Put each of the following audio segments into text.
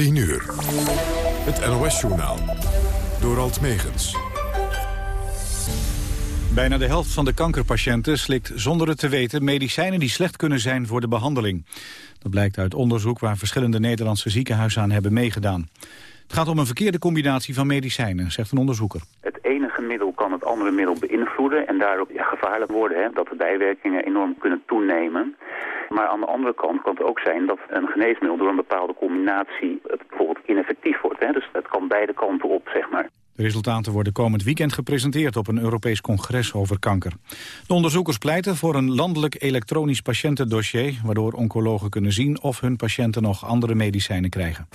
10 uur. Het NOS-journaal. Door Alt Megens. Bijna de helft van de kankerpatiënten slikt zonder het te weten medicijnen die slecht kunnen zijn voor de behandeling. Dat blijkt uit onderzoek waar verschillende Nederlandse ziekenhuizen aan hebben meegedaan. Het gaat om een verkeerde combinatie van medicijnen, zegt een onderzoeker. Het enige middel kan het andere middel beïnvloeden en daardoor ja, gevaarlijk worden. Hè, dat de bijwerkingen enorm kunnen toenemen. Maar aan de andere kant kan het ook zijn dat een geneesmiddel door een bepaalde combinatie bijvoorbeeld ineffectief wordt. Hè. Dus het kan beide kanten op, zeg maar. De resultaten worden komend weekend gepresenteerd op een Europees congres over kanker. De onderzoekers pleiten voor een landelijk elektronisch patiëntendossier... waardoor oncologen kunnen zien of hun patiënten nog andere medicijnen krijgen.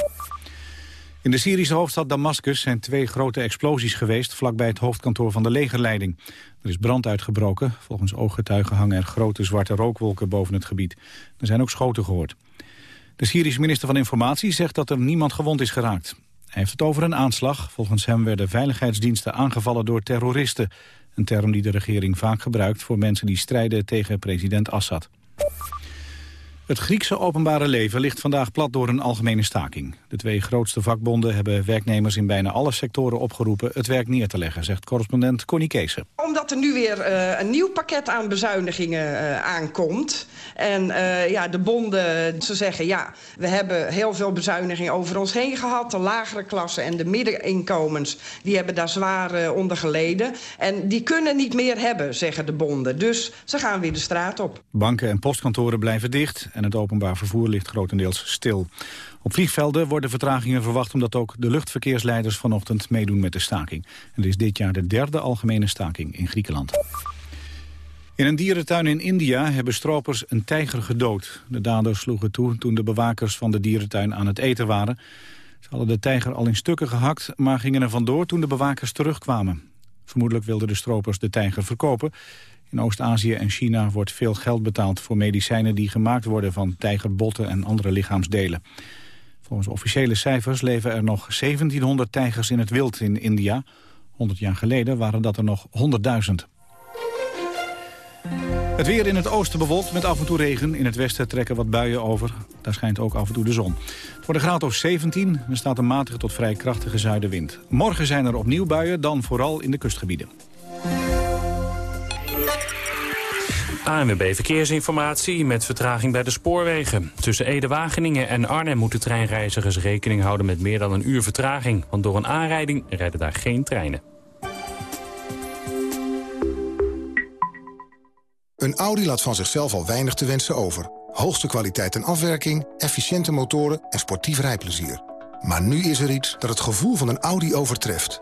In de Syrische hoofdstad Damascus zijn twee grote explosies geweest... vlakbij het hoofdkantoor van de legerleiding. Er is brand uitgebroken. Volgens ooggetuigen hangen er grote zwarte rookwolken boven het gebied. Er zijn ook schoten gehoord. De Syrische minister van Informatie zegt dat er niemand gewond is geraakt. Hij heeft het over een aanslag. Volgens hem werden veiligheidsdiensten aangevallen door terroristen. Een term die de regering vaak gebruikt voor mensen die strijden tegen president Assad. Het Griekse openbare leven ligt vandaag plat door een algemene staking. De twee grootste vakbonden hebben werknemers in bijna alle sectoren opgeroepen het werk neer te leggen, zegt correspondent Connie Kees. Omdat er nu weer uh, een nieuw pakket aan bezuinigingen uh, aankomt. En uh, ja, de bonden, ze zeggen ja, we hebben heel veel bezuinigingen over ons heen gehad. De lagere klassen en de middeninkomens, die hebben daar zwaar onder geleden. En die kunnen niet meer hebben, zeggen de bonden. Dus ze gaan weer de straat op. Banken en postkantoren blijven dicht en het openbaar vervoer ligt grotendeels stil. Op vliegvelden worden vertragingen verwacht omdat ook de luchtverkeersleiders vanochtend meedoen met de staking. En het is dit jaar de derde algemene staking in Griekenland. In een dierentuin in India hebben stropers een tijger gedood. De daders sloegen toe toen de bewakers van de dierentuin aan het eten waren. Ze hadden de tijger al in stukken gehakt, maar gingen er vandoor toen de bewakers terugkwamen. Vermoedelijk wilden de stropers de tijger verkopen. In Oost-Azië en China wordt veel geld betaald voor medicijnen die gemaakt worden van tijgerbotten en andere lichaamsdelen. Volgens officiële cijfers leven er nog 1700 tijgers in het wild in India. 100 jaar geleden waren dat er nog 100.000. Het weer in het oosten bewolkt met af en toe regen. In het westen trekken wat buien over. Daar schijnt ook af en toe de zon. Voor de graad of 17 er staat een matige tot vrij krachtige zuidenwind. Morgen zijn er opnieuw buien, dan vooral in de kustgebieden. ANWB Verkeersinformatie met vertraging bij de spoorwegen. Tussen Ede-Wageningen en Arnhem moeten treinreizigers rekening houden met meer dan een uur vertraging. Want door een aanrijding rijden daar geen treinen. Een Audi laat van zichzelf al weinig te wensen over. Hoogste kwaliteit en afwerking, efficiënte motoren en sportief rijplezier. Maar nu is er iets dat het gevoel van een Audi overtreft.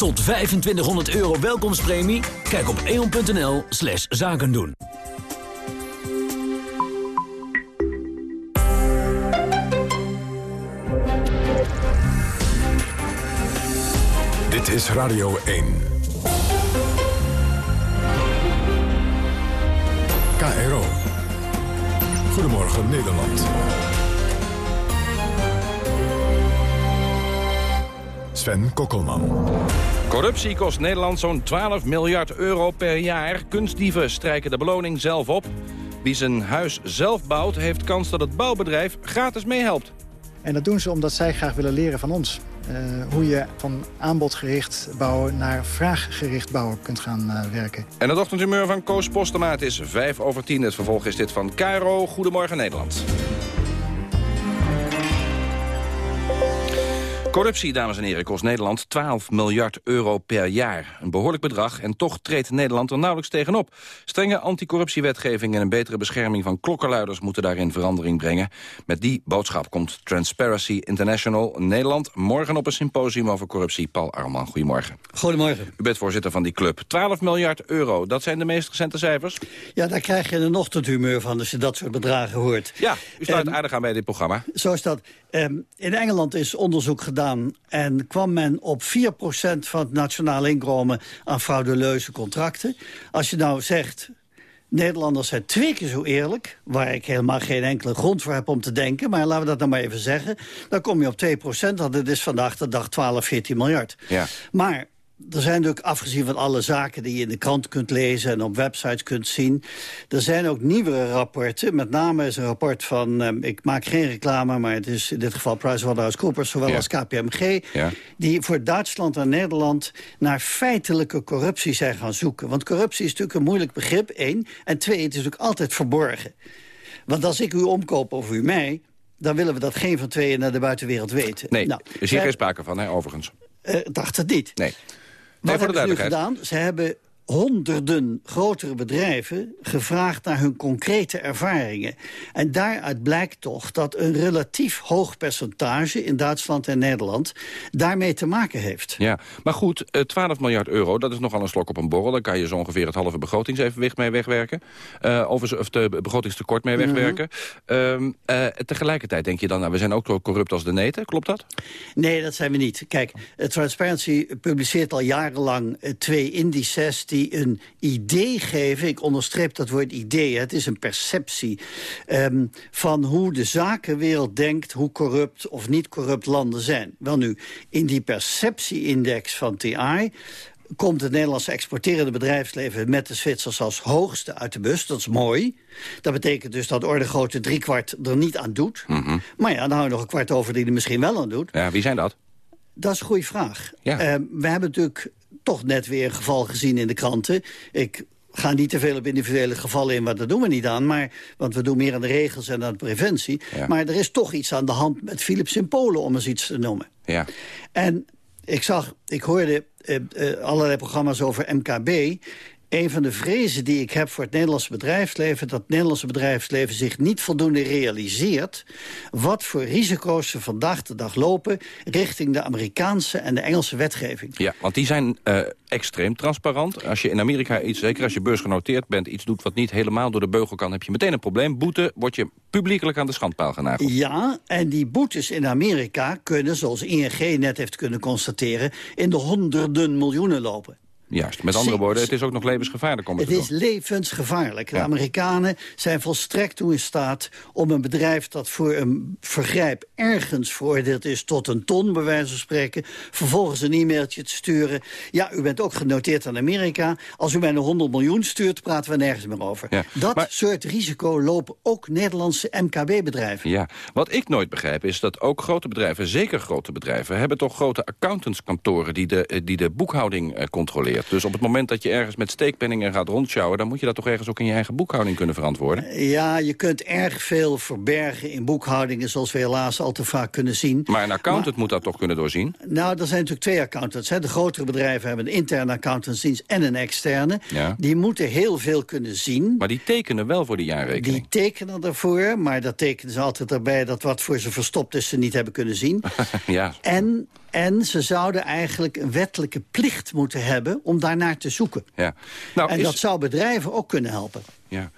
Tot 2500 euro welkomstpremie? Kijk op eon.nl slash zakendoen. Dit is Radio 1. KRO. Goedemorgen Nederland. Sven Kokkelman. Corruptie kost Nederland zo'n 12 miljard euro per jaar. Kunstdieven strijken de beloning zelf op. Wie zijn huis zelf bouwt, heeft kans dat het bouwbedrijf gratis meehelpt. En dat doen ze omdat zij graag willen leren van ons. Uh, hoe je van aanbodgericht bouwen naar vraaggericht bouwen kunt gaan uh, werken. En het ochtendhumeur van Koos Postema, het is 5 over 10. Het vervolg is dit van Cairo. Goedemorgen Nederland. Corruptie, dames en heren, kost Nederland 12 miljard euro per jaar. Een behoorlijk bedrag en toch treedt Nederland er nauwelijks tegenop. Strenge anticorruptiewetgeving en een betere bescherming van klokkenluiders... moeten daarin verandering brengen. Met die boodschap komt Transparency International Nederland... morgen op een symposium over corruptie. Paul Arman, goedemorgen. Goedemorgen. U bent voorzitter van die club. 12 miljard euro, dat zijn de meest recente cijfers? Ja, daar krijg je een ochtendhumeur van als je dat soort bedragen hoort. Ja, u sluit um, aardig aan bij dit programma. Zo is dat. Um, in Engeland is onderzoek gedaan en kwam men op 4% van het nationale inkomen aan frauduleuze contracten. Als je nou zegt, Nederlanders zijn twee keer zo eerlijk... waar ik helemaal geen enkele grond voor heb om te denken... maar laten we dat nou maar even zeggen. Dan kom je op 2% want het is vandaag de dag 12, 14 miljard. Ja. Maar er zijn natuurlijk, afgezien van alle zaken die je in de krant kunt lezen... en op websites kunt zien, er zijn ook nieuwere rapporten. Met name is een rapport van, eh, ik maak geen reclame... maar het is in dit geval PricewaterhouseCoopers, zowel als KPMG... Ja. die voor Duitsland en Nederland naar feitelijke corruptie zijn gaan zoeken. Want corruptie is natuurlijk een moeilijk begrip, één. En twee, het is natuurlijk altijd verborgen. Want als ik u omkoop of u mij dan willen we dat geen van tweeën naar de buitenwereld weten. Nee, nou, er is hier geen sprake van, hè, overigens. Uh, dacht het niet. Nee. Wat de hebben ze nu gedaan? Ze hebben honderden grotere bedrijven gevraagd naar hun concrete ervaringen. En daaruit blijkt toch dat een relatief hoog percentage... in Duitsland en Nederland daarmee te maken heeft. Ja, maar goed, eh, 12 miljard euro, dat is nogal een slok op een borrel. Daar kan je zo ongeveer het halve begrotingsevenwicht mee wegwerken. Uh, of, of de begrotingstekort mee wegwerken. Mm tegelijkertijd denk je dan, nou, we zijn ook zo corrupt als de neten. Klopt dat? Nee, dat zijn we niet. Kijk, Transparency publiceert al jarenlang twee indices... die een idee geven, ik onderstreep dat woord idee... het is een perceptie um, van hoe de zakenwereld denkt... hoe corrupt of niet corrupt landen zijn. Wel nu, in die perceptieindex van TI komt het Nederlandse exporterende bedrijfsleven... met de Zwitsers als hoogste uit de bus. Dat is mooi. Dat betekent dus dat orde grote driekwart er niet aan doet. Mm -hmm. Maar ja, dan hou je nog een kwart over die er misschien wel aan doet. Ja, wie zijn dat? Dat is een goede vraag. Ja. Uh, we hebben natuurlijk toch net weer een geval gezien in de kranten. Ik ga niet te veel op individuele gevallen in, want dat doen we niet aan. Maar, want we doen meer aan de regels en aan de preventie. Ja. Maar er is toch iets aan de hand met Philips in Polen, om eens iets te noemen. Ja. En ik zag, ik hoorde uh, uh, allerlei programma's over MKB een van de vrezen die ik heb voor het Nederlandse bedrijfsleven... dat het Nederlandse bedrijfsleven zich niet voldoende realiseert... wat voor risico's ze vandaag de dag lopen... richting de Amerikaanse en de Engelse wetgeving. Ja, want die zijn uh, extreem transparant. Als je in Amerika iets, zeker als je beursgenoteerd bent... iets doet wat niet helemaal door de beugel kan... heb je meteen een probleem. Boete word je publiekelijk aan de schandpaal genageld. Ja, en die boetes in Amerika kunnen, zoals ING net heeft kunnen constateren... in de honderden miljoenen lopen. Juist, met andere woorden, het is ook nog levensgevaarlijk om het, het is levensgevaarlijk. De Ja. Amerikanen zijn volstrekt toe in staat om een bedrijf dat voor een vergrijp ergens veroordeeld is tot een ton, bij wijze van spreken, vervolgens een e-mailtje te sturen. Ja, u bent ook genoteerd aan Amerika. Als u mij een 100 miljoen stuurt, praten we nergens meer over. Ja, Dat maar- soort risico lopen ook Nederlandse MKB-bedrijven. Ja, wat ik nooit begrijp is dat ook grote bedrijven, zeker grote bedrijven... hebben toch grote accountantskantoren die de, eh, die de boekhouding eh, Dus op het moment dat je ergens met steekpenningen gaat rondsjouwen... dan moet je dat toch ergens ook in je eigen boekhouding kunnen verantwoorden. Ja, je kunt erg veel verbergen in boekhoudingen... zoals we helaas al te vaak kunnen zien. Maar een accountant moet dat toch kunnen doorzien? Nou, er zijn natuurlijk twee accountants. Hè. De grotere bedrijven hebben een interne accountantsdienst en een externe. Ja. Die moeten heel veel kunnen zien. Maar die tekenen wel voor die jaarrekening. Die tekenen ervoor, maar dat tekenen ze altijd erbij... dat wat voor ze verstopt is, ze niet hebben kunnen zien. ja, en, en ze zouden eigenlijk een wettelijke plicht moeten hebben... om daarnaar te zoeken. ja. Nou, en is- dat zou bedrijven ook kunnen helpen. Ja.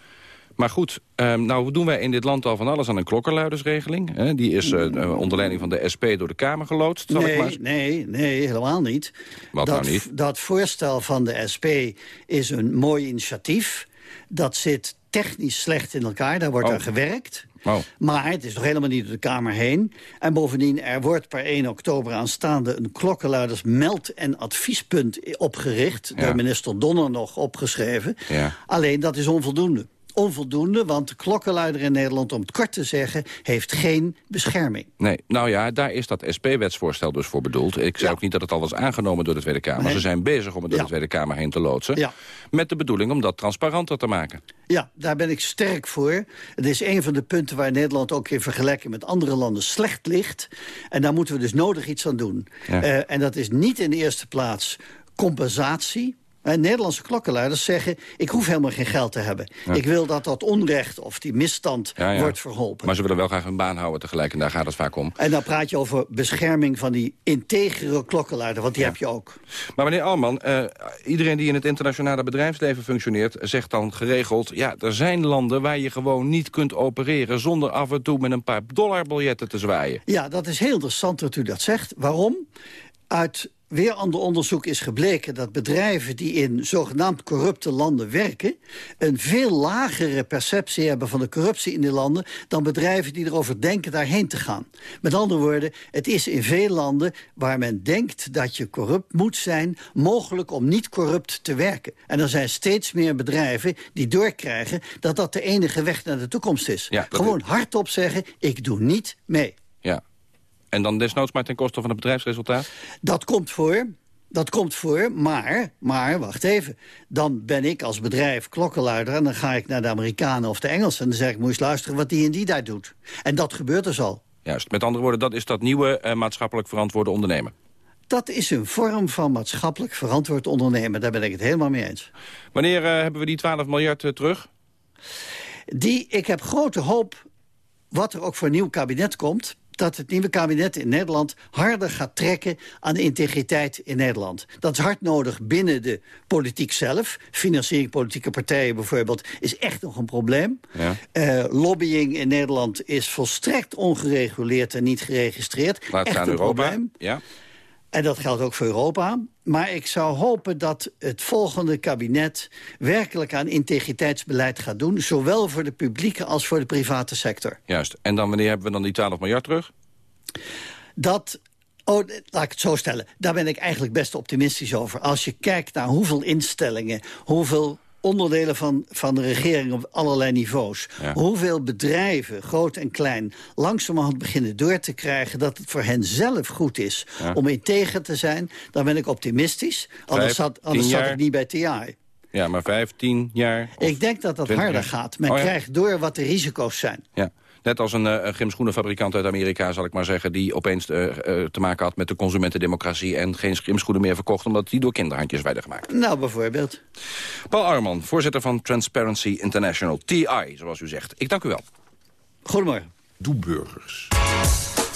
Maar goed, ehm, nou doen wij in dit land al van alles aan een klokkenluidersregeling. Die is eh, eh, onder leiding van de SP door de Kamer geloodst. Zal ik maar... Nee, nee, nee, helemaal niet. Wat dat, nou niet? Dat voorstel van de SP is een mooi initiatief. Dat zit technisch slecht in elkaar, daar wordt Oh. aan gewerkt. Oh. Maar het is nog helemaal niet door de Kamer heen. En bovendien, er wordt per 1 oktober aanstaande... een klokkenluiders meld- en adviespunt opgericht. Ja. Door minister Donner nog opgeschreven. Ja. Alleen, dat is onvoldoende. Onvoldoende, want de klokkenluider in Nederland, om het kort te zeggen, heeft geen bescherming. Nee, nou ja, daar is dat SP-wetsvoorstel dus voor bedoeld. Ik zei ook niet dat het al was aangenomen door de Tweede Kamer. Nee. Ze zijn bezig om het door Ja. de Tweede Kamer heen te loodsen. Ja. Met de bedoeling om dat transparanter te maken. Ja, daar ben ik sterk voor. Het is een van de punten waar Nederland ook in vergelijking met andere landen slecht ligt. En daar moeten we dus nodig iets aan doen. Eh, en dat is niet in de eerste plaats compensatie. Eh, Nederlandse klokkenluiders zeggen, ik hoef helemaal geen geld te hebben. Ja. Ik wil dat dat onrecht of die misstand Ja, ja. wordt verholpen. Maar ze willen wel graag hun baan houden tegelijk. En daar gaat het vaak om. En dan praat je over bescherming van die integere klokkenluider, want die heb je ook. Maar meneer Alman, eh, iedereen die in het internationale bedrijfsleven functioneert... zegt dan geregeld, ja, er zijn landen waar je gewoon niet kunt opereren... zonder af en toe met een paar dollarbiljetten te zwaaien. Ja, dat is heel interessant dat u dat zegt. Waarom? Uit weer ander onderzoek is gebleken dat bedrijven die in zogenaamd corrupte landen werken... een veel lagere perceptie hebben van de corruptie in die landen... dan bedrijven die erover denken daarheen te gaan. Met andere woorden, het is in veel landen waar men denkt dat je corrupt moet zijn... mogelijk om niet corrupt te werken. En er zijn steeds meer bedrijven die doorkrijgen... dat dat de enige weg naar de toekomst is. Ja, Gewoon hardop zeggen, ik doe niet mee. En dan desnoods maar ten koste van het bedrijfsresultaat? Dat komt voor. Dat komt voor, maar, maar, wacht even. Dan ben ik als bedrijf klokkenluider... en dan ga ik naar de Amerikanen of de Engelsen... en dan zeg ik, moet eens luisteren wat die en die daar doet. En dat gebeurt dus al. Juist. Met andere woorden, dat is dat nieuwe eh, maatschappelijk verantwoorde ondernemen. Dat is een vorm van maatschappelijk verantwoord ondernemen. Daar ben ik het helemaal mee eens. Wanneer eh, hebben we die 12 miljard eh, terug? Die, ik heb grote hoop, wat er ook voor een nieuw kabinet komt... dat het nieuwe kabinet in Nederland harder gaat trekken aan de integriteit in Nederland. Dat is hard nodig binnen de politiek zelf. Financiering politieke partijen bijvoorbeeld is echt nog een probleem. Ja. Eh, lobbying in Nederland is volstrekt ongereguleerd en niet geregistreerd. Laat echt een Europa. probleem. Ja. En dat geldt ook voor Europa. Maar ik zou hopen dat het volgende kabinet werkelijk aan integriteitsbeleid gaat doen. Zowel voor de publieke als voor de private sector. Juist. En dan wanneer hebben we dan die 12 miljard terug? Dat Oh, laat ik het zo stellen. Daar ben ik eigenlijk best optimistisch over. Als je kijkt naar hoeveel instellingen, hoeveel onderdelen van, van de regering op allerlei niveaus. Ja. Hoeveel bedrijven, groot en klein, langzamerhand beginnen door te krijgen... dat het voor hen zelf goed is Ja. om integer te zijn. Dan ben ik optimistisch. Anders, Vijf, zat, anders zat ik niet bij TI. Ja, maar 15 jaar? Ik denk dat dat 20 harder jaar? gaat. Men Oh ja. krijgt door wat de risico's zijn. Ja. Net als een uh, gymschoenenfabrikant uit Amerika, zal ik maar zeggen... die opeens eh, eh, te maken had met de consumentendemocratie... en geen gymschoenen meer verkocht omdat die door kinderhandjes werden gemaakt. Nou, bijvoorbeeld. Paul Arman, voorzitter van Transparency International, TI, zoals u zegt. Ik dank u wel. Goedemorgen. Doe burgers.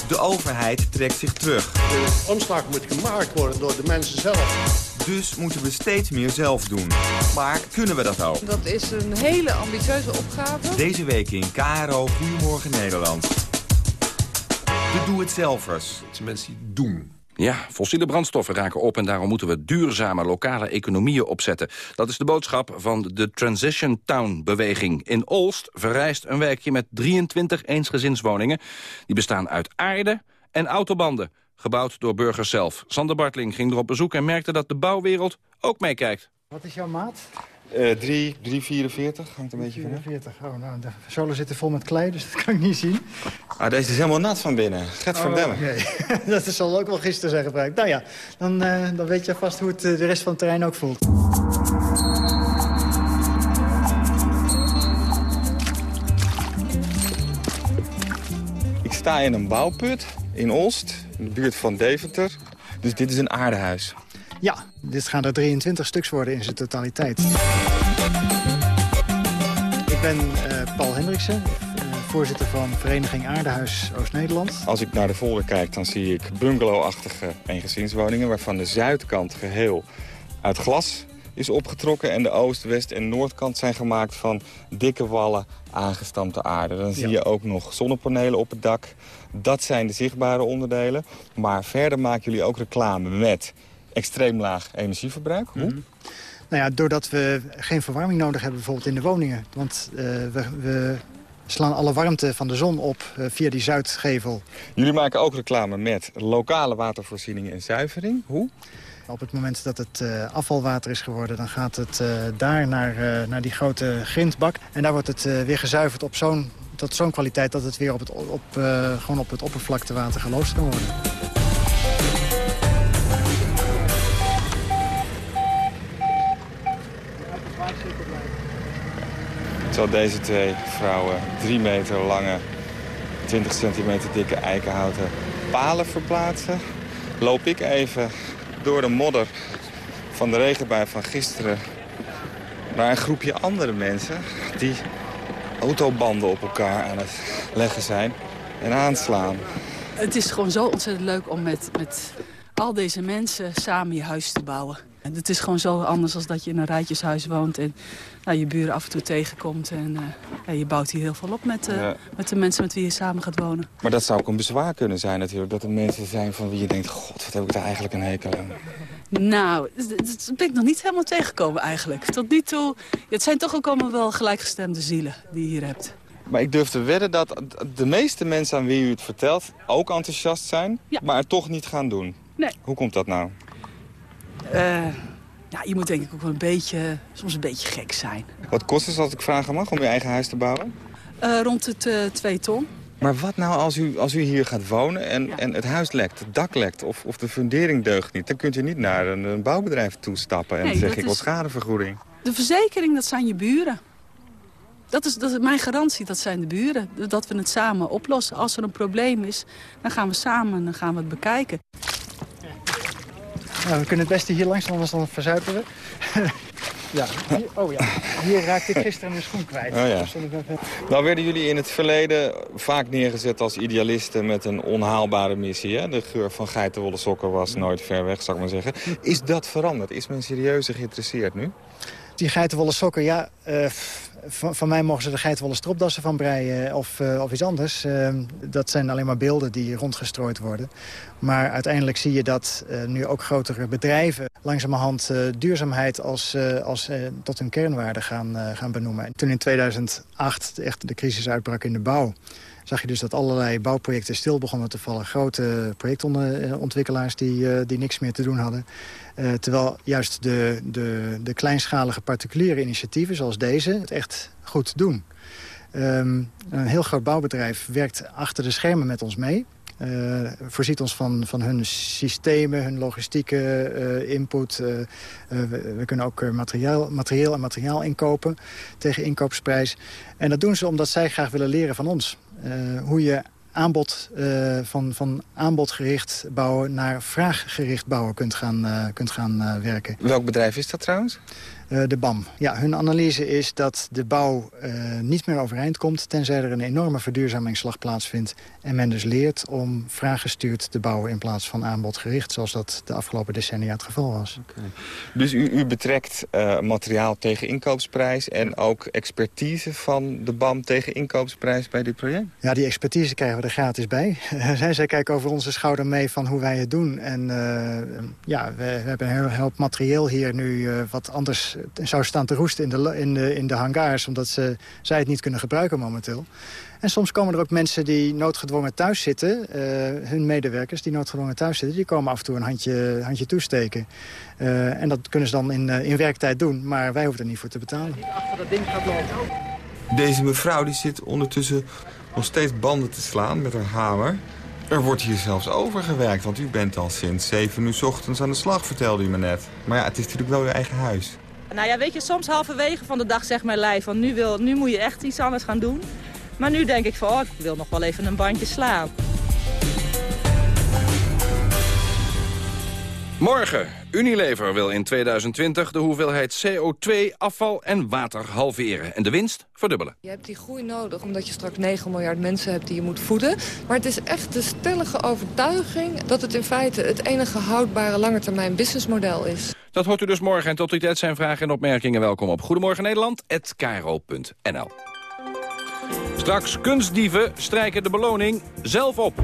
De overheid trekt zich terug. De omslag moet gemaakt worden door de mensen zelf. Dus moeten we steeds meer zelf doen. Maar kunnen we dat ook? Dat is een hele ambitieuze opgave. Deze week in KRO Goedemorgen Nederland. De doe-het-zelvers. Het zijn mensen die doen. Ja, fossiele brandstoffen raken op en daarom moeten we duurzame lokale economieën opzetten. Dat is de boodschap van de Transition Town-beweging. In Olst verrijst een wijkje met 23 eensgezinswoningen. Die bestaan uit aarde en autobanden, gebouwd door burgers zelf. Sander Bartling ging er op bezoek en merkte dat de bouwwereld ook meekijkt. Wat is jouw maat? Uh, 3, 344, hangt een beetje vanaf. 44. Oh, nou, de zolen zitten vol met klei, dus dat kan ik niet zien. Ah, deze is helemaal nat van binnen. Gert van Oh, Demmen. dat zal ook wel gisteren zijn gebruikt. Nou ja, dan, uh, dan weet je vast hoe het uh, de rest van het terrein ook voelt. Ik sta in een bouwput in Olst, in de buurt van Deventer. Dus dit is een aardehuis. Ja, dit gaan er 23 stuks worden in zijn totaliteit. Ik ben uh, Paul Hendriksen, uh, voorzitter van Vereniging Aardehuis Oost-Nederland. Als ik naar de folder kijk, dan zie ik bungalowachtige eengezinswoningen... waarvan de zuidkant geheel uit glas is opgetrokken... en de oost-, west- en noordkant zijn gemaakt van dikke wallen aangestampte aarde. Dan zie je ook nog zonnepanelen op het dak. Dat zijn de zichtbare onderdelen. Maar verder maken jullie ook reclame met extreem laag energieverbruik. Hoe? Mm -hmm. Nou ja, doordat we geen verwarming nodig hebben bijvoorbeeld in de woningen. Want uh, we, we, slaan alle warmte van de zon op uh, via die zuidgevel. Jullie maken ook reclame met lokale watervoorziening en zuivering. Hoe? Op het moment dat het uh, afvalwater is geworden... dan gaat het uh, daar naar, uh, naar die grote grindbak. En daar wordt het weer gezuiverd op zo'n tot zo'n kwaliteit... dat het weer op het, op, gewoon op het oppervlaktewater geloosd kan worden. Terwijl deze twee vrouwen drie meter lange, 20 centimeter dikke eikenhouten palen verplaatsen... loop ik even door de modder van de regenbui van gisteren... naar een groepje andere mensen die autobanden op elkaar aan het leggen zijn en aanslaan. Het is gewoon zo ontzettend leuk om met, met al deze mensen samen je huis te bouwen. Het is gewoon zo anders dan dat je in een rijtjeshuis woont en nou, je buren af en toe tegenkomt. En uh, ja, je bouwt hier heel veel op met, uh, met de mensen met wie je samen gaat wonen. Maar dat zou ook een bezwaar kunnen zijn natuurlijk. Dat er mensen zijn van wie je denkt, god, wat heb ik daar eigenlijk een hekel aan. Nou, dat ben ik nog niet helemaal tegengekomen eigenlijk. Tot nu toe, het zijn toch ook allemaal wel gelijkgestemde zielen die je hier hebt. Maar ik durf te wedden dat de meeste mensen aan wie u het vertelt ook enthousiast zijn, ja. maar het toch niet gaan doen. Nee. Hoe komt dat nou? Uh, ja, je moet denk ik ook wel een beetje, soms een beetje gek zijn. Wat kost het als ik vragen mag om je eigen huis te bouwen? Uh, rond het uh, twee ton. Maar wat nou als u, als u hier gaat wonen en, ja. en het huis lekt, het dak lekt of, of de fundering deugt niet? Dan kunt u niet naar een, een bouwbedrijf toestappen en nee, zeg ik wil schadevergoeding. De verzekering, dat zijn je buren. Dat is, dat is mijn garantie, dat zijn de buren. Dat we het samen oplossen. Als er een probleem is, dan gaan we samen dan gaan we het bekijken. Nou, we kunnen het beste hier langs, anders dan verzuipen we. ja, hier, oh ja, hier raakte ik gisteren mijn schoen kwijt. Oh ja. Nou werden jullie in het verleden vaak neergezet als idealisten met een onhaalbare missie. Hè? De geur van geitenwolle sokken was nooit ver weg, zou ik maar zeggen. Is dat veranderd? Is men serieuzer geïnteresseerd nu? Die geitenwolle sokken, ja, uh, van, van, mij mogen ze de geitenwolle stropdassen van breien of, uh, of iets anders. Dat zijn alleen maar beelden die rondgestrooid worden. Maar uiteindelijk zie je dat nu ook grotere bedrijven langzamerhand duurzaamheid als, als tot hun kernwaarde gaan, gaan benoemen. En toen in 2008 echt de crisis uitbrak in de bouw zag je dus dat allerlei bouwprojecten stil begonnen te vallen. Grote projectontwikkelaars die, die niks meer te doen hadden. Uh, terwijl juist de, de, de kleinschalige particuliere initiatieven zoals deze het echt goed doen. Um, een heel groot bouwbedrijf werkt achter de schermen met ons mee. Uh, voorziet ons van, van hun systemen, hun logistieke uh, input. Uh, we, kunnen ook materiaal, materieel en materiaal inkopen tegen inkoopsprijs. En dat doen ze omdat zij graag willen leren van ons. hoe je aanbod, van, van aanbodgericht bouwen naar vraaggericht bouwen kunt gaan, kunt gaan werken. Welk bedrijf is dat trouwens? De BAM. Ja, hun analyse is dat de bouw niet meer overeind komt... tenzij er een enorme verduurzamingsslag plaatsvindt... en men dus leert om vraaggestuurd te bouwen... in plaats van aanbodgericht, zoals dat de afgelopen decennia het geval was. Okay. Dus u, u betrekt materiaal tegen inkoopsprijs... en ook expertise van de BAM tegen inkoopsprijs bij dit project? Ja, die expertise krijgen we er gratis bij. zij, zij kijken over onze schouder mee van hoe wij het doen. En ja, we, we, hebben een heel hoop materieel hier nu wat anders zou staan te roesten in de, in de, in de hangars. Omdat ze, zij het niet kunnen gebruiken momenteel. En soms komen er ook mensen die noodgedwongen thuis zitten. Uh, hun medewerkers die noodgedwongen thuis zitten. Die komen af en toe een handje, handje toesteken. en dat kunnen ze dan in, in werktijd doen. Maar wij hoeven er niet voor te betalen. Deze mevrouw die zit ondertussen nog steeds banden te slaan met haar hamer. Er wordt hier zelfs overgewerkt, want u bent al sinds 7 uur ochtends aan de slag, vertelde u me net. Maar ja, het is natuurlijk wel uw eigen huis. Nou ja, weet je, soms halverwege van de dag zegt mijn lijf van nu, wil, nu moet je echt iets anders gaan doen. Maar nu denk ik van, oh, ik wil nog wel even een bandje slaan. Morgen. Unilever wil in 2020 de hoeveelheid CO2, afval en water halveren. En de winst verdubbelen. Je hebt die groei nodig omdat je straks 9 miljard mensen hebt die je moet voeden. Maar het is echt de stellige overtuiging dat het in feite het enige houdbare langetermijn businessmodel is. Dat hoort u dus morgen. En tot die tijd zijn vragen en opmerkingen welkom op Goedemorgen Nederland@kro.nl. Straks kunstdieven strijken de beloning zelf op.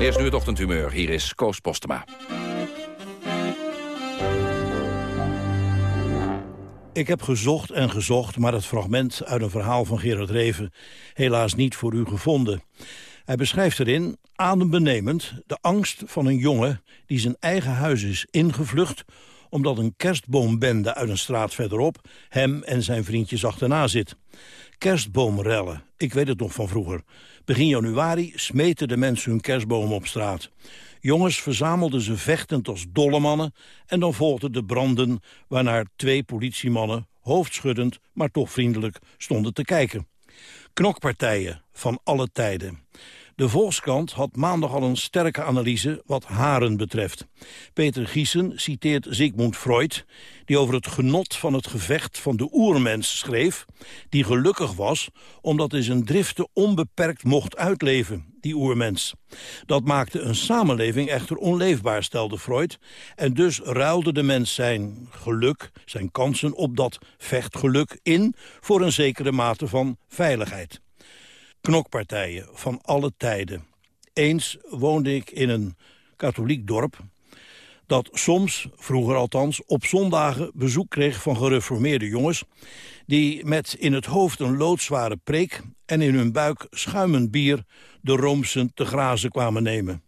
Eerst nu het ochtendhumeur. Hier is Koos Postema. Ik heb gezocht en gezocht, maar het fragment uit een verhaal van Gerard Reven... helaas niet voor u gevonden. Hij beschrijft erin, adembenemend, de angst van een jongen... die zijn eigen huis is ingevlucht omdat een kerstboombende uit een straat verderop... hem en zijn vriendjes achterna zit. Kerstboomrellen, ik weet het nog van vroeger. Begin januari smeten de mensen hun kerstboom op straat. Jongens verzamelden ze vechtend als dolle mannen... en dan volgden de branden waarnaar twee politiemannen... hoofdschuddend, maar toch vriendelijk, stonden te kijken. Knokpartijen van alle tijden. De Volkskrant had maandag al een sterke analyse wat haren betreft. Peter Giesen citeert Sigmund Freud, die over het genot van het gevecht van de oermens schreef, die gelukkig was omdat hij zijn driften onbeperkt mocht uitleven, die oermens. Dat maakte een samenleving echter onleefbaar, stelde Freud, en dus ruilde de mens zijn geluk, zijn kansen op dat vechtgeluk in voor een zekere mate van veiligheid knokpartijen van alle tijden. Eens woonde ik in een katholiek dorp dat soms, vroeger althans, op zondagen bezoek kreeg van gereformeerde jongens... die met in het hoofd een loodzware preek en in hun buik schuimend bier... de roomsen te grazen kwamen nemen.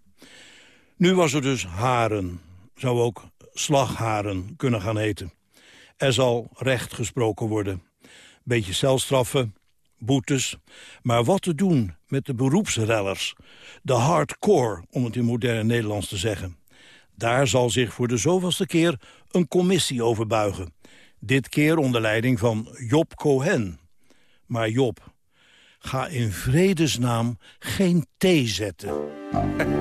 Nu was er dus haren, zou ook slagharen kunnen gaan heten. Er zal recht gesproken worden. Beetje celstraffen, boetes. Maar wat te doen met de beroepsrellers? De hardcore, om het in moderne Nederlands te zeggen. Daar zal zich voor de zoveelste keer een commissie over buigen. Dit keer onder leiding van Job Cohen. Maar Job, ga in vredesnaam geen thee zetten.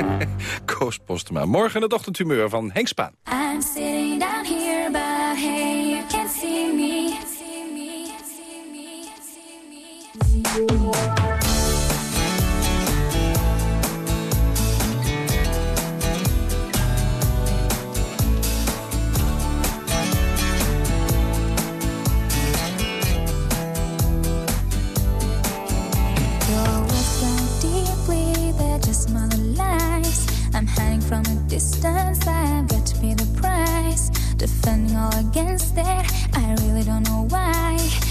Koos Postema. Morgen het ochtendhumeur van Henk Spaan. I'm sitting down here, but against it. I really don't know why.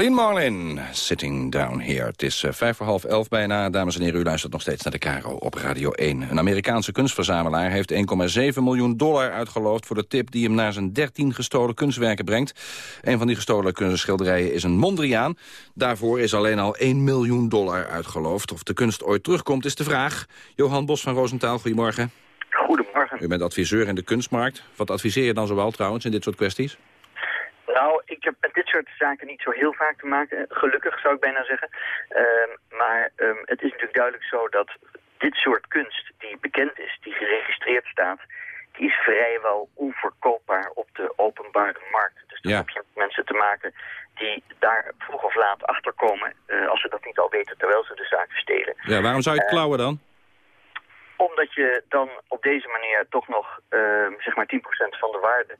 Lean Marlin, sitting down here. Het is uh, vijf voor half elf bijna. Dames en heren, u luistert nog steeds naar de Caro op Radio 1. Een Amerikaanse kunstverzamelaar heeft 1,7 miljoen dollar uitgeloofd... voor de tip die hem naar zijn 13 gestolen kunstwerken brengt. Een van die gestolen kunstschilderijen is een Mondriaan. Daarvoor is alleen al 1 miljoen dollar uitgeloofd. Of de kunst ooit terugkomt is de vraag. Johan Bos van Roosentaal, goedemorgen. Goedemorgen. U bent adviseur in de kunstmarkt. Wat adviseer je dan zoal trouwens in dit soort kwesties? Nou, ik heb met dit soort zaken niet zo heel vaak te maken. Gelukkig zou ik bijna zeggen. Ehm, maar um, het is natuurlijk duidelijk zo dat dit soort kunst die bekend is, die geregistreerd staat, die is vrijwel onverkoopbaar op de openbare markt. Dus dan Ja. heb je met mensen te maken die daar vroeg of laat achter komen, eh, als ze dat niet al weten terwijl ze de zaken stelen. Ja, waarom zou je het Eh, klauwen dan? Omdat je dan op deze manier toch nog ehm, zeg maar 10% van de waarde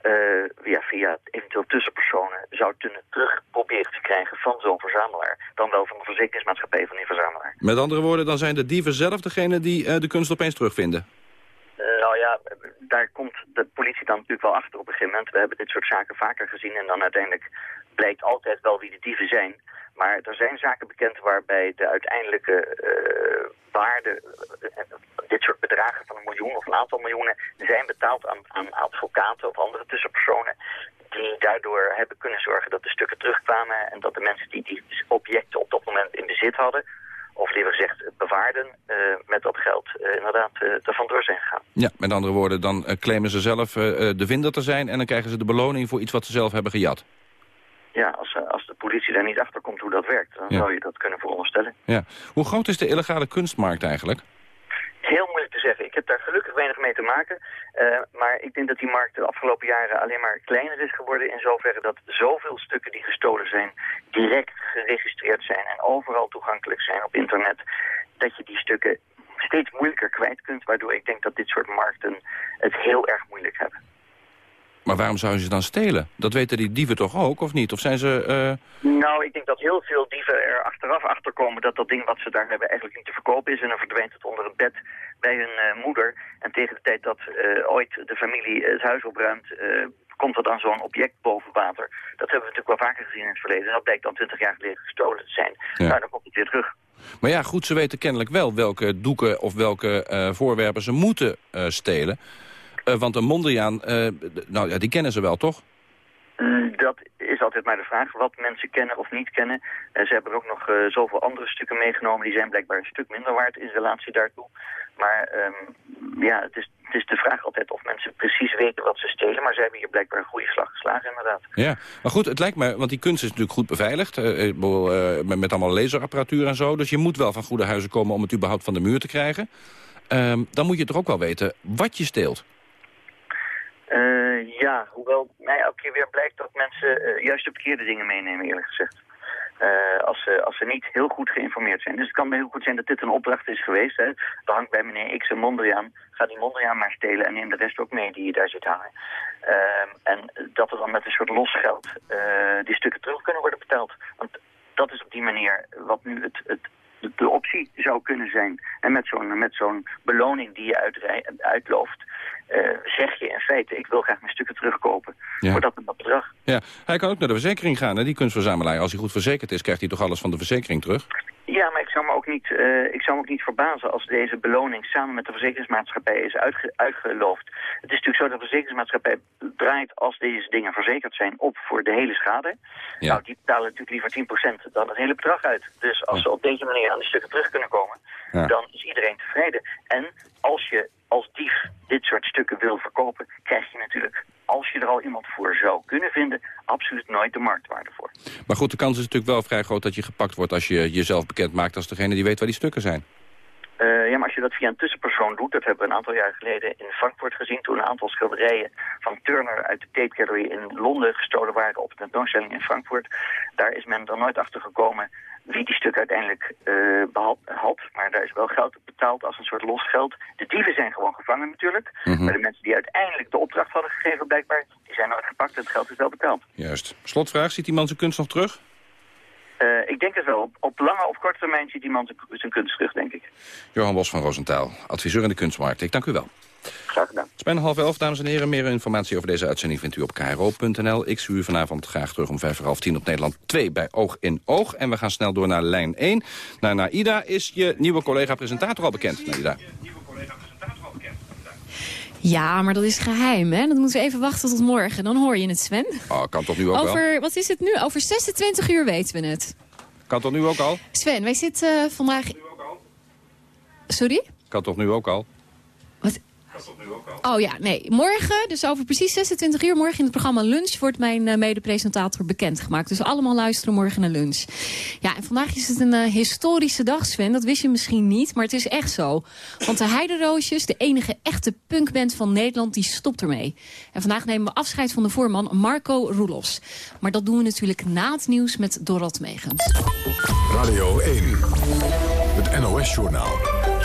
eh, ja, via eventueel tussenpersonen zou kunnen terug proberen te krijgen van zo'n verzamelaar. Dan wel van de verzekeringsmaatschappij van die verzamelaar. Met andere woorden, dan zijn de dieven zelf degene die eh, de kunst opeens terugvinden. Nou ja, daar komt de politie dan natuurlijk wel achter op een gegeven moment. We hebben dit soort zaken vaker gezien en dan uiteindelijk blijkt altijd wel wie de dieven zijn. Maar er zijn zaken bekend waarbij de uiteindelijke eh, waarde, eh, dit soort bedragen van een miljoen of een aantal miljoenen, zijn betaald aan, aan advocaten of andere tussenpersonen. Die daardoor hebben kunnen zorgen dat de stukken terugkwamen en dat de mensen die die objecten op dat moment in bezit hadden, of liever gezegd bewaarden, eh, met dat geld eh, inderdaad eh, er vandoor zijn gegaan. Ja, met andere woorden, dan claimen ze zelf de vinder te zijn... en dan krijgen ze de beloning voor iets wat ze zelf hebben gejat. Ja, als, eh, als de politie daar niet achter komt hoe dat werkt, dan Ja. zou je dat kunnen veronderstellen. Ja. Hoe groot is de illegale kunstmarkt eigenlijk? Heel moeilijk te zeggen. Ik heb daar gelukkig weinig mee te maken. eh, maar ik denk dat die markt de afgelopen jaren alleen maar kleiner is geworden. In zoverre dat zoveel stukken die gestolen zijn direct geregistreerd zijn en overal toegankelijk zijn op internet. Dat je die stukken steeds moeilijker kwijt kunt. Waardoor ik denk dat dit soort markten het heel erg moeilijk hebben. Maar waarom zouden ze dan stelen? Dat weten die dieven toch ook, of niet? Of zijn ze... eh, Nou, ik denk dat heel veel dieven er achteraf achter komen dat dat ding wat ze daar hebben eigenlijk niet te verkopen is. En dan verdwijnt het onder het bed bij hun eh, moeder. En tegen de tijd dat eh, ooit de familie het huis opruimt, komt er dan zo'n object boven water. Dat hebben we natuurlijk wel vaker gezien in het verleden. En dat blijkt dan twintig jaar geleden gestolen te zijn. Ja. Nou, dan komt het weer terug. Maar ja, goed, ze weten kennelijk wel welke doeken of welke voorwerpen ze moeten stelen. Eh, want een Mondriaan, eh, nou ja, die kennen ze wel, toch? Mm, Dat is altijd maar de vraag wat mensen kennen of niet kennen. Eh, ze hebben ook nog zoveel andere stukken meegenomen. Die zijn blijkbaar een stuk minder waard in relatie daartoe. Maar ehm, ja, het is, het is de vraag altijd of mensen precies weten wat ze stelen. Maar ze hebben hier blijkbaar een goede slag geslagen inderdaad. Ja, maar goed, het lijkt me, want die kunst is natuurlijk goed beveiligd. met allemaal laserapparatuur en zo. Dus je moet wel van goede huizen komen om het überhaupt van de muur te krijgen. Ehm, dan moet je toch ook wel weten wat je steelt. Eh, ja, hoewel mij elke keer weer blijkt dat mensen eh, juist de verkeerde dingen meenemen eerlijk gezegd. Eh, als, ze, als ze niet heel goed geïnformeerd zijn. Dus het kan heel goed zijn dat dit een opdracht is geweest. Hè. Er hangt bij meneer X een Mondriaan. Ga die Mondriaan maar stelen en neem de rest ook mee die je daar zit hangen. Ehm, en dat er dan met een soort losgeld die stukken terug kunnen worden betaald. Want dat is op die manier wat nu het, het, de, optie zou kunnen zijn. En met zo'n zo'n beloning die je uitrij- uitlooft, zeg je in feite, ik wil graag mijn stukken terugkopen. Ja. Voor dat en dat bedrag. Ja, hij kan ook naar de verzekering gaan, hè, die kunstverzamelaar. Als hij goed verzekerd is, krijgt hij toch alles van de verzekering terug? Ja, maar ik zou me ook niet, eh, ik zou me ook niet verbazen als deze beloning samen met de verzekeringsmaatschappij is uitge- uitgeloofd. Het is natuurlijk zo dat de verzekeringsmaatschappij draait als deze dingen verzekerd zijn op voor de hele schade. Ja. Nou, die betalen natuurlijk liever 10% dan het hele bedrag uit. Dus als ze op deze manier aan die stukken terug kunnen komen, Ja. dan is iedereen tevreden. En als je als dief dit soort stukken wil verkopen, krijg je natuurlijk, als je er al iemand voor zou kunnen vinden, absoluut nooit de marktwaarde voor. Maar goed, de kans is natuurlijk wel vrij groot dat je gepakt wordt... als je jezelf bekend maakt als degene die weet waar die stukken zijn. Eh, ja, maar als je dat via een tussenpersoon doet, dat hebben we een aantal jaar geleden in Frankfurt gezien, toen een aantal schilderijen van Turner uit de Tate Gallery in Londen gestolen waren op de tentoonstelling in Frankfurt. Daar is men er nooit achter gekomen wie die stuk uiteindelijk behal- had, maar daar is wel geld betaald als een soort losgeld. De dieven zijn gewoon gevangen natuurlijk, Mhm. maar de mensen die uiteindelijk de opdracht hadden gegeven blijkbaar, die zijn nooit gepakt en het geld is wel betaald. Juist. Slotvraag, ziet die man zijn kunst nog terug? Eh, ik denk het wel. Op, op lange of korte termijn ziet iemand zijn, zijn kunst terug, denk ik. Johan Bos van Roosentaal, adviseur in de kunstmarkt. Ik dank u wel. Graag gedaan. Het is bijna half elf, dames en heren. Meer informatie over deze uitzending vindt u op kro.nl. Ik zie u vanavond graag terug om vijf voor half tien op Nederland 2 bij Oog in Oog. En we gaan snel door naar lijn 1. Naar Naida is je nieuwe collega-presentator al bekend, Naida. Ja, maar dat is geheim, hè? Dan moeten we even wachten tot morgen. Dan hoor je het, Sven. Oh, kan toch nu ook Over, wel? wat is het nu? Over 26 uur weten we het. Kan toch nu ook al? Sven, wij zitten uh, vandaag... Sorry? Kan toch nu ook al? Oh ja, nee. Morgen, dus over precies 26 uur, morgen in het programma Lunch... wordt mijn uh, mede-presentator bekendgemaakt. Dus allemaal luisteren morgen naar Lunch. Ja, en vandaag is het een uh, historische dag, Sven. Dat wist je misschien niet, maar het is echt zo. Want de Heideroosjes, de enige echte punkband van Nederland, die stopt ermee. En vandaag nemen we afscheid van de voorman Marco Roelofs. Maar dat doen we natuurlijk na het nieuws met Dorot Megens. Radio 1, het NOS-journaal.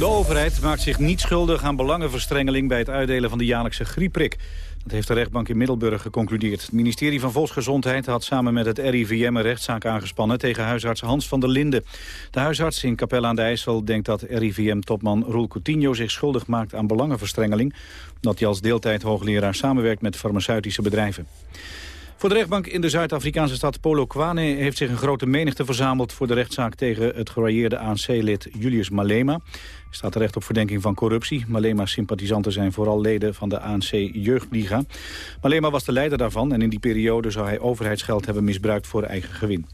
De overheid maakt zich niet schuldig aan belangenverstrengeling... bij het uitdelen van de jaarlijkse griepprik. Dat heeft de rechtbank in Middelburg geconcludeerd. Het ministerie van Volksgezondheid had samen met het RIVM een rechtszaak aangespannen... tegen huisarts Hans van der Linden. De huisarts in Capelle aan de IJssel denkt dat RIVM-topman Roel Coutinho... zich schuldig maakt aan belangenverstrengeling... omdat hij als deeltijd hoogleraar samenwerkt met farmaceutische bedrijven. Voor de rechtbank in de Zuid-Afrikaanse stad Polokwane heeft zich een grote menigte verzameld voor de rechtszaak tegen het geroyeerde ANC-lid Julius Malema. Hij staat terecht op verdenking van corruptie. Malema's sympathisanten zijn vooral leden van de ANC-jeugdliga. Malema was de leider daarvan en in die periode zou hij overheidsgeld hebben misbruikt voor eigen gewin.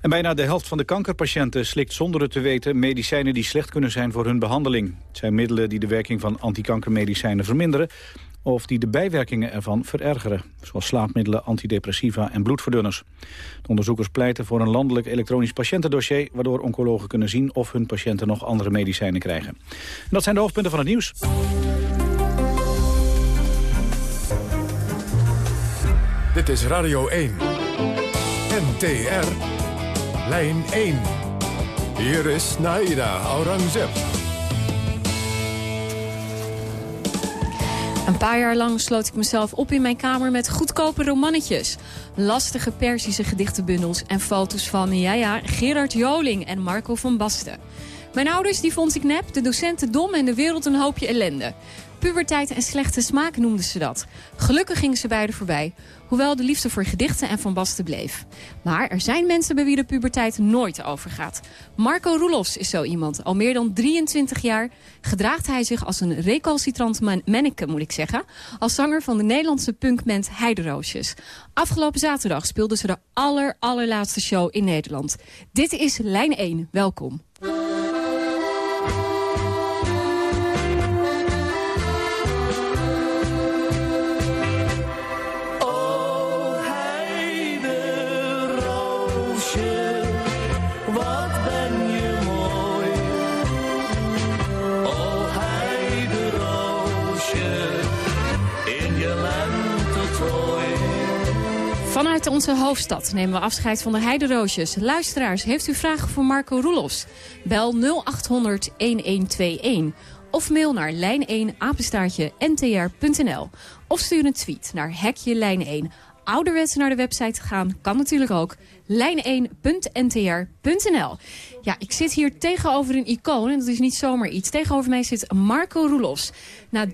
En bijna de helft van de kankerpatiënten slikt zonder het te weten medicijnen die slecht kunnen zijn voor hun behandeling. Het zijn middelen die de werking van antikankermedicijnen verminderen of die de bijwerkingen ervan verergeren, zoals slaapmiddelen, antidepressiva en bloedverdunners. De onderzoekers pleiten voor een landelijk elektronisch patiëntendossier, waardoor oncologen kunnen zien of hun patiënten nog andere medicijnen krijgen. En dat zijn de hoofdpunten van het nieuws. Dit is Radio 1. NTR. Lijn 1. Hier is Naida Aurangzeb. Een paar jaar lang sloot ik mezelf op in mijn kamer met goedkope romannetjes. Lastige Persische gedichtenbundels en foto's van, ja Gerard Joling en Marco van Basten. Mijn ouders die vond ik nep, de docenten dom en de wereld een hoopje ellende. Puberteit en slechte smaak noemden ze dat. Gelukkig gingen ze beide voorbij, hoewel de liefde voor gedichten en Van Basten bleef. Maar er zijn mensen bij wie de puberteit nooit overgaat. Marco Roelofs is zo iemand. Al meer dan 23 jaar gedraagt hij zich als een recalcitrant man manneke, moet ik zeggen. Als zanger van de Nederlandse punkband Heideroosjes. Afgelopen zaterdag speelden ze de aller, allerlaatste show in Nederland. Dit is Lijn 1. Welkom. Vanuit onze hoofdstad nemen we afscheid van de Heideroosjes. Luisteraars, heeft u vragen voor Marco Roelofs? Bel 0800 1121 of mail naar lijn1 apenstaartje ntr.nl. Of stuur een tweet naar hekje lijn 1. Ouderwets naar de website gaan kan natuurlijk ook. lijn1.ntr.nl. Ja, ik zit hier tegenover een icoon en dat is niet zomaar iets. Tegenover mij zit Marco Roelofs. Na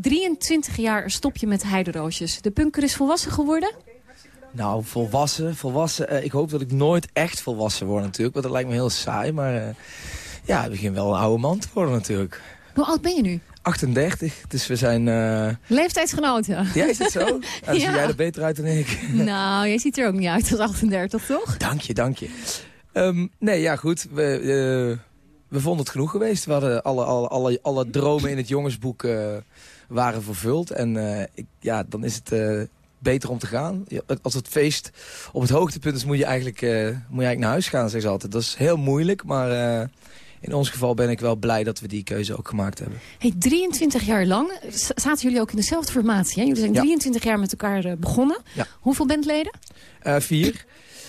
23 jaar stop je met Heideroosjes. De punker is volwassen geworden? Nou, volwassen, volwassen. Uh, ik hoop dat ik nooit echt volwassen word natuurlijk. Want dat lijkt me heel saai. Maar uh, ja, ik begin wel een oude man te worden natuurlijk. Hoe oud ben je nu? 38, dus we zijn... Uh... Leeftijdsgenoten. Ja, is het zo? Nou, dan ja. zie jij er beter uit dan ik. nou, jij ziet er ook niet uit als 38, toch? Dank je, dank je. Um, nee, ja goed. We, uh, we vonden het genoeg geweest. We hadden alle, alle, alle, alle dromen in het jongensboek uh, waren vervuld. En ik, ja, dan is het beter om te gaan. Als het feest op het hoogtepunt is, moet je eigenlijk, uh, moet je eigenlijk naar huis gaan, zeggen ze altijd. Dat is heel moeilijk, maar uh, in ons geval ben ik wel blij dat we die keuze ook gemaakt hebben. Hey, 23 jaar lang zaten jullie ook in dezelfde formatie. Hè? Jullie zijn ja. 23 jaar met elkaar uh, begonnen. Ja. Hoeveel bandleden? vier.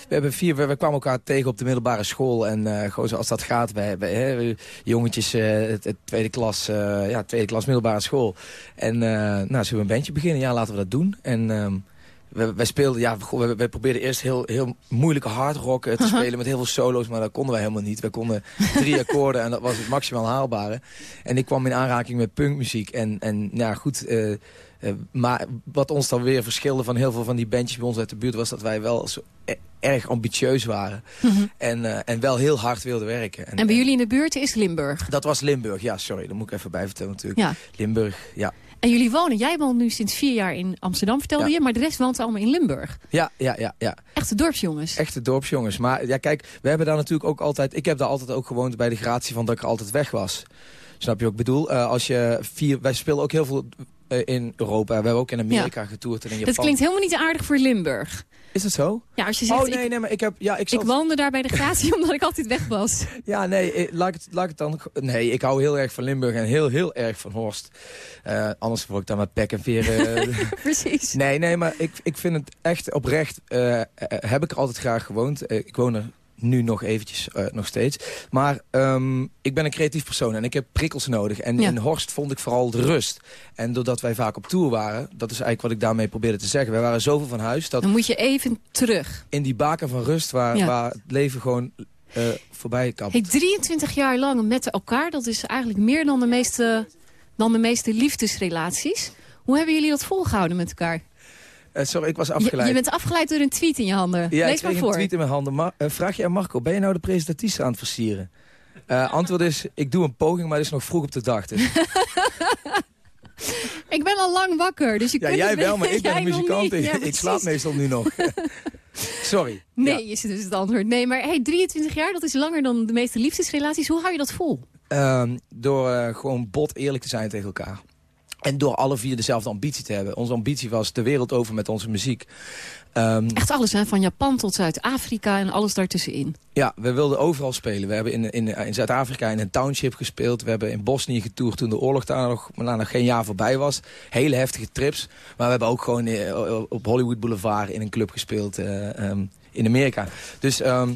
We, hebben vier, we, we, kwamen elkaar tegen op de middelbare school. En uh, gewoon zoals dat gaat, wij, wij, hè, jongetjes, uh, het, het, tweede klas, uh, ja, tweede klas middelbare school. En nou, zullen we een bandje beginnen? Ja, laten we dat doen. En we, wij speelden, ja, we, we probeerden eerst heel, heel moeilijke hardrock eh, te spelen met heel veel solo's, maar dat konden wij helemaal niet. We konden drie akkoorden en dat was het maximaal haalbare. En ik kwam in aanraking met punkmuziek en, en ja, goed, eh, eh, maar wat ons dan weer verschilde van heel veel van die bandjes bij ons uit de buurt... was dat wij wel zo e- erg ambitieus waren. en, eh, en wel heel hard wilden werken. En bij jullie in de buurt is Limburg. Dat was Limburg, ja, sorry. Dat moet ik even bij vertellen natuurlijk. Ja. Limburg, ja. En jullie wonen, jij woont nu sinds vier jaar in Amsterdam, vertelde Ja. je. Maar de rest woont allemaal in Limburg. Ja, ja, ja, ja. Echte dorpsjongens. Echte dorpsjongens. Maar ja, kijk, we hebben daar natuurlijk ook altijd... Ik heb daar altijd ook gewoond bij de gratie van dat ik er altijd weg was. Snap je wat ik bedoel? Eh, als je vier... Wij spelen ook heel veel eh, in Europa. We hebben ook in Amerika getoerd en in Japan. Dat klinkt helemaal niet aardig voor Limburg. Is dat zo? Ja, als je zegt, oh nee, ik, nee, maar ik heb... Ja, ik, zat- ik woonde daar bij de gratie omdat ik altijd weg was. Ja, nee, eh, laat ik, het, laat het dan... Nee, ik hou heel erg van Limburg en heel, heel erg van Horst. Eh, anders word ik daar met pek en veren... Precies. Nee, nee, maar ik, ik vind het echt oprecht... heb ik er altijd graag gewoond. Ik woon er nu nog eventjes, eh, nog steeds. Maar ehm, ik ben een creatief persoon en ik heb prikkels nodig. En Ja. in Horst vond ik vooral de rust. En doordat wij vaak op tour waren... dat is eigenlijk wat ik daarmee probeerde te zeggen. Wij waren zoveel van huis dat Dan moet je even terug. in die baken van rust... waar, Ja. waar het leven gewoon eh, voorbij kan. Hey, 23 jaar lang met elkaar, dat is eigenlijk meer dan de meeste, dan de meeste liefdesrelaties. Hoe hebben jullie dat volgehouden met elkaar? Eh, sorry, ik was afgeleid. je bent afgeleid door een tweet in je handen. Ja, ik Lees maar kreeg voor. een tweet in mijn handen. Eh, vraag je aan Marco, ben je nou de presentatrice aan het versieren? Eh, antwoord is, ik doe een poging, maar het is nog vroeg op de dag. Dus. Ik ben al lang wakker, dus je Ja, kunt jij wel, maar ik ben een muzikant. Ik, Ja, ik slaap meestal nu nog. Sorry. Nee, is dus het antwoord. Nee, maar hey, 23 jaar, dat is langer dan de meeste liefdesrelaties. Hoe hou je dat vol? Ehm, door gewoon bot eerlijk te zijn tegen elkaar. En door alle vier dezelfde ambitie te hebben. Onze ambitie was de wereld over met onze muziek. Ehm, Echt alles, hè? van Japan tot Zuid-Afrika en alles daartussenin. Ja, we wilden overal spelen. We hebben in, in, in Zuid-Afrika in een township gespeeld. We hebben in Bosnië getoerd toen de oorlog daar nog, nou, nog geen jaar voorbij was. Hele heftige trips. Maar we hebben ook gewoon eh, op Hollywood Boulevard in een club gespeeld eh, ehm, in Amerika. Dus, ehm,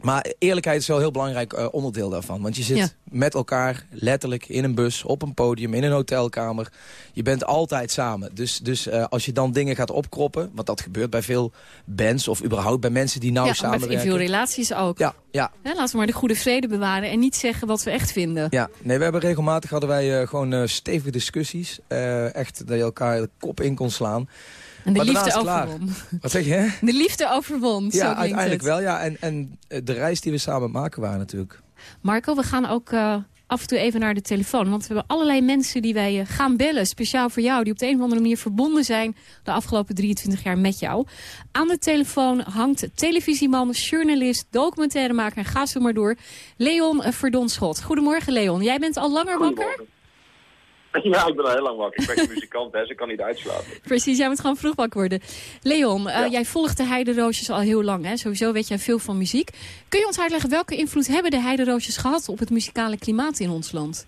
maar eerlijkheid is wel een heel belangrijk eh, onderdeel daarvan. Want je zit Ja. met elkaar letterlijk in een bus, op een podium, in een hotelkamer. Je bent altijd samen. Dus, dus eh, als je dan dingen gaat opkroppen, want dat gebeurt bij veel bands... of überhaupt bij mensen die nauw ja, samenwerken. in veel relaties ook. Ja, ja, Hè, laten we maar de goede vrede bewaren en niet zeggen wat we echt vinden. Ja, nee, we hebben regelmatig hadden wij eh, gewoon stevige discussies. Echt dat je elkaar de kop in kon slaan. En de Maar liefde overwon. Wat zeg je? De liefde overwon, zo Ja, uiteindelijk het. wel. Ja. En, en eh, de reis die we samen maken waren natuurlijk. Marco, we gaan ook eh, af en toe even naar de telefoon. Want we hebben allerlei mensen die wij eh, gaan bellen, speciaal voor jou... die op de een of andere manier verbonden zijn de afgelopen 23 jaar met jou. Aan de telefoon hangt televisieman, journalist, documentairemaker... en ga zo maar door, Leon Verdonschot. Goedemorgen, Leon. Jij bent al langer wakker? Ja, ik ben al heel lang wakker. Ik ben geen muzikant, hè, dus ik kan niet uitslapen. Precies, jij moet gewoon vroeg wakker worden. Leon, eh, jij volgt de heideroosjes al heel lang. Hè? Sowieso weet jij veel van muziek. Kun je ons uitleggen welke invloed hebben de heideroosjes gehad... op het muzikale klimaat in ons land?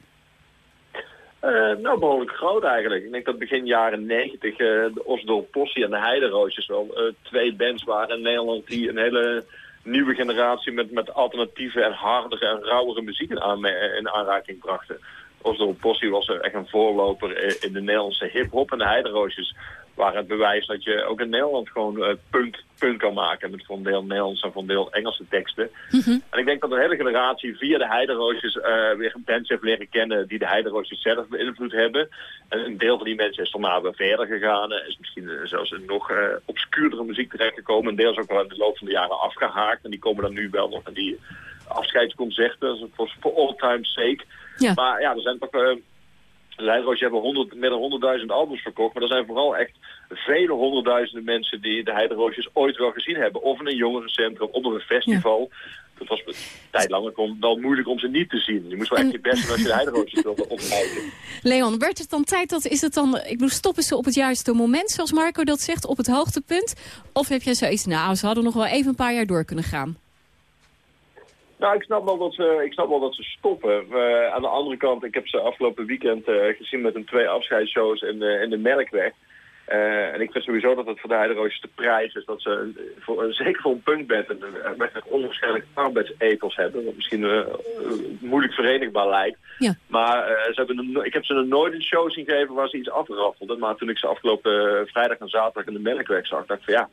Eh, nou, behoorlijk groot eigenlijk. Ik denk dat begin jaren 90 eh, de Osdorp Possie en de Heideroosjes wel twee bands waren in Nederland die een hele nieuwe generatie met, met alternatieve en hardere en rauwere muziek in, aanme- in aanraking brachten. Osdorp Possie was er echt een voorloper in de Nederlandse hip-hop en de Heideroosjes waren het bewijs dat je ook in Nederland gewoon eh, punk, punk kan maken met voor een deel Nederlandse en voor een deel Engelse teksten. En ik denk dat een hele generatie via de Heideroosjes eh weer bands heeft leren kennen die de Heideroosjes zelf beïnvloed hebben. En een deel van die mensen is daarna weer verder gegaan. eh, Is misschien zelfs in nog eh, obscuurdere muziek terechtgekomen. Een deel is ook wel in de loop van de jaren afgehaakt. En die komen dan nu wel nog in die afscheidsconcerten. Voor, voor all time's sake. Ja. Maar ja, er zijn toch... eh, de Heideroosjes hebben 100, meer dan 100.000 albums verkocht. Maar er zijn vooral echt vele honderdduizenden mensen die de Heideroosjes ooit wel gezien hebben. Of in een jongerencentrum, of op een festival. Dat was een tijd lang ook wel moeilijk om ze niet te zien. Je moest wel echt je best doen als je de Heideroosjes wilde opkijken. Leon, werd het dan tijd dat, is het dan, ik bedoel, stoppen ze op het juiste moment, zoals Marco dat zegt, op het hoogtepunt? Of heb jij zoiets, nou, ze hadden nog wel even een paar jaar door kunnen gaan? Nou, ik snap wel dat ze, ik snap wel dat ze stoppen. Eh, aan de andere kant, ik heb ze afgelopen weekend eh, gezien met hun twee afscheidsshows in de, in de Melkweg. Eh, en ik vind sowieso dat het voor de Heideroosjes de prijs is dat ze voor, uh, zeker voor een punkband een, een, een onwaarschijnlijk arbeidsethos hebben. Wat misschien uh, moeilijk verenigbaar lijkt. Ja. Maar ze hebben een, ik heb ze nog nooit een show zien geven waar ze iets afraffelden. Maar toen ik ze afgelopen vrijdag en zaterdag in de Melkweg zag, dacht ik van ja...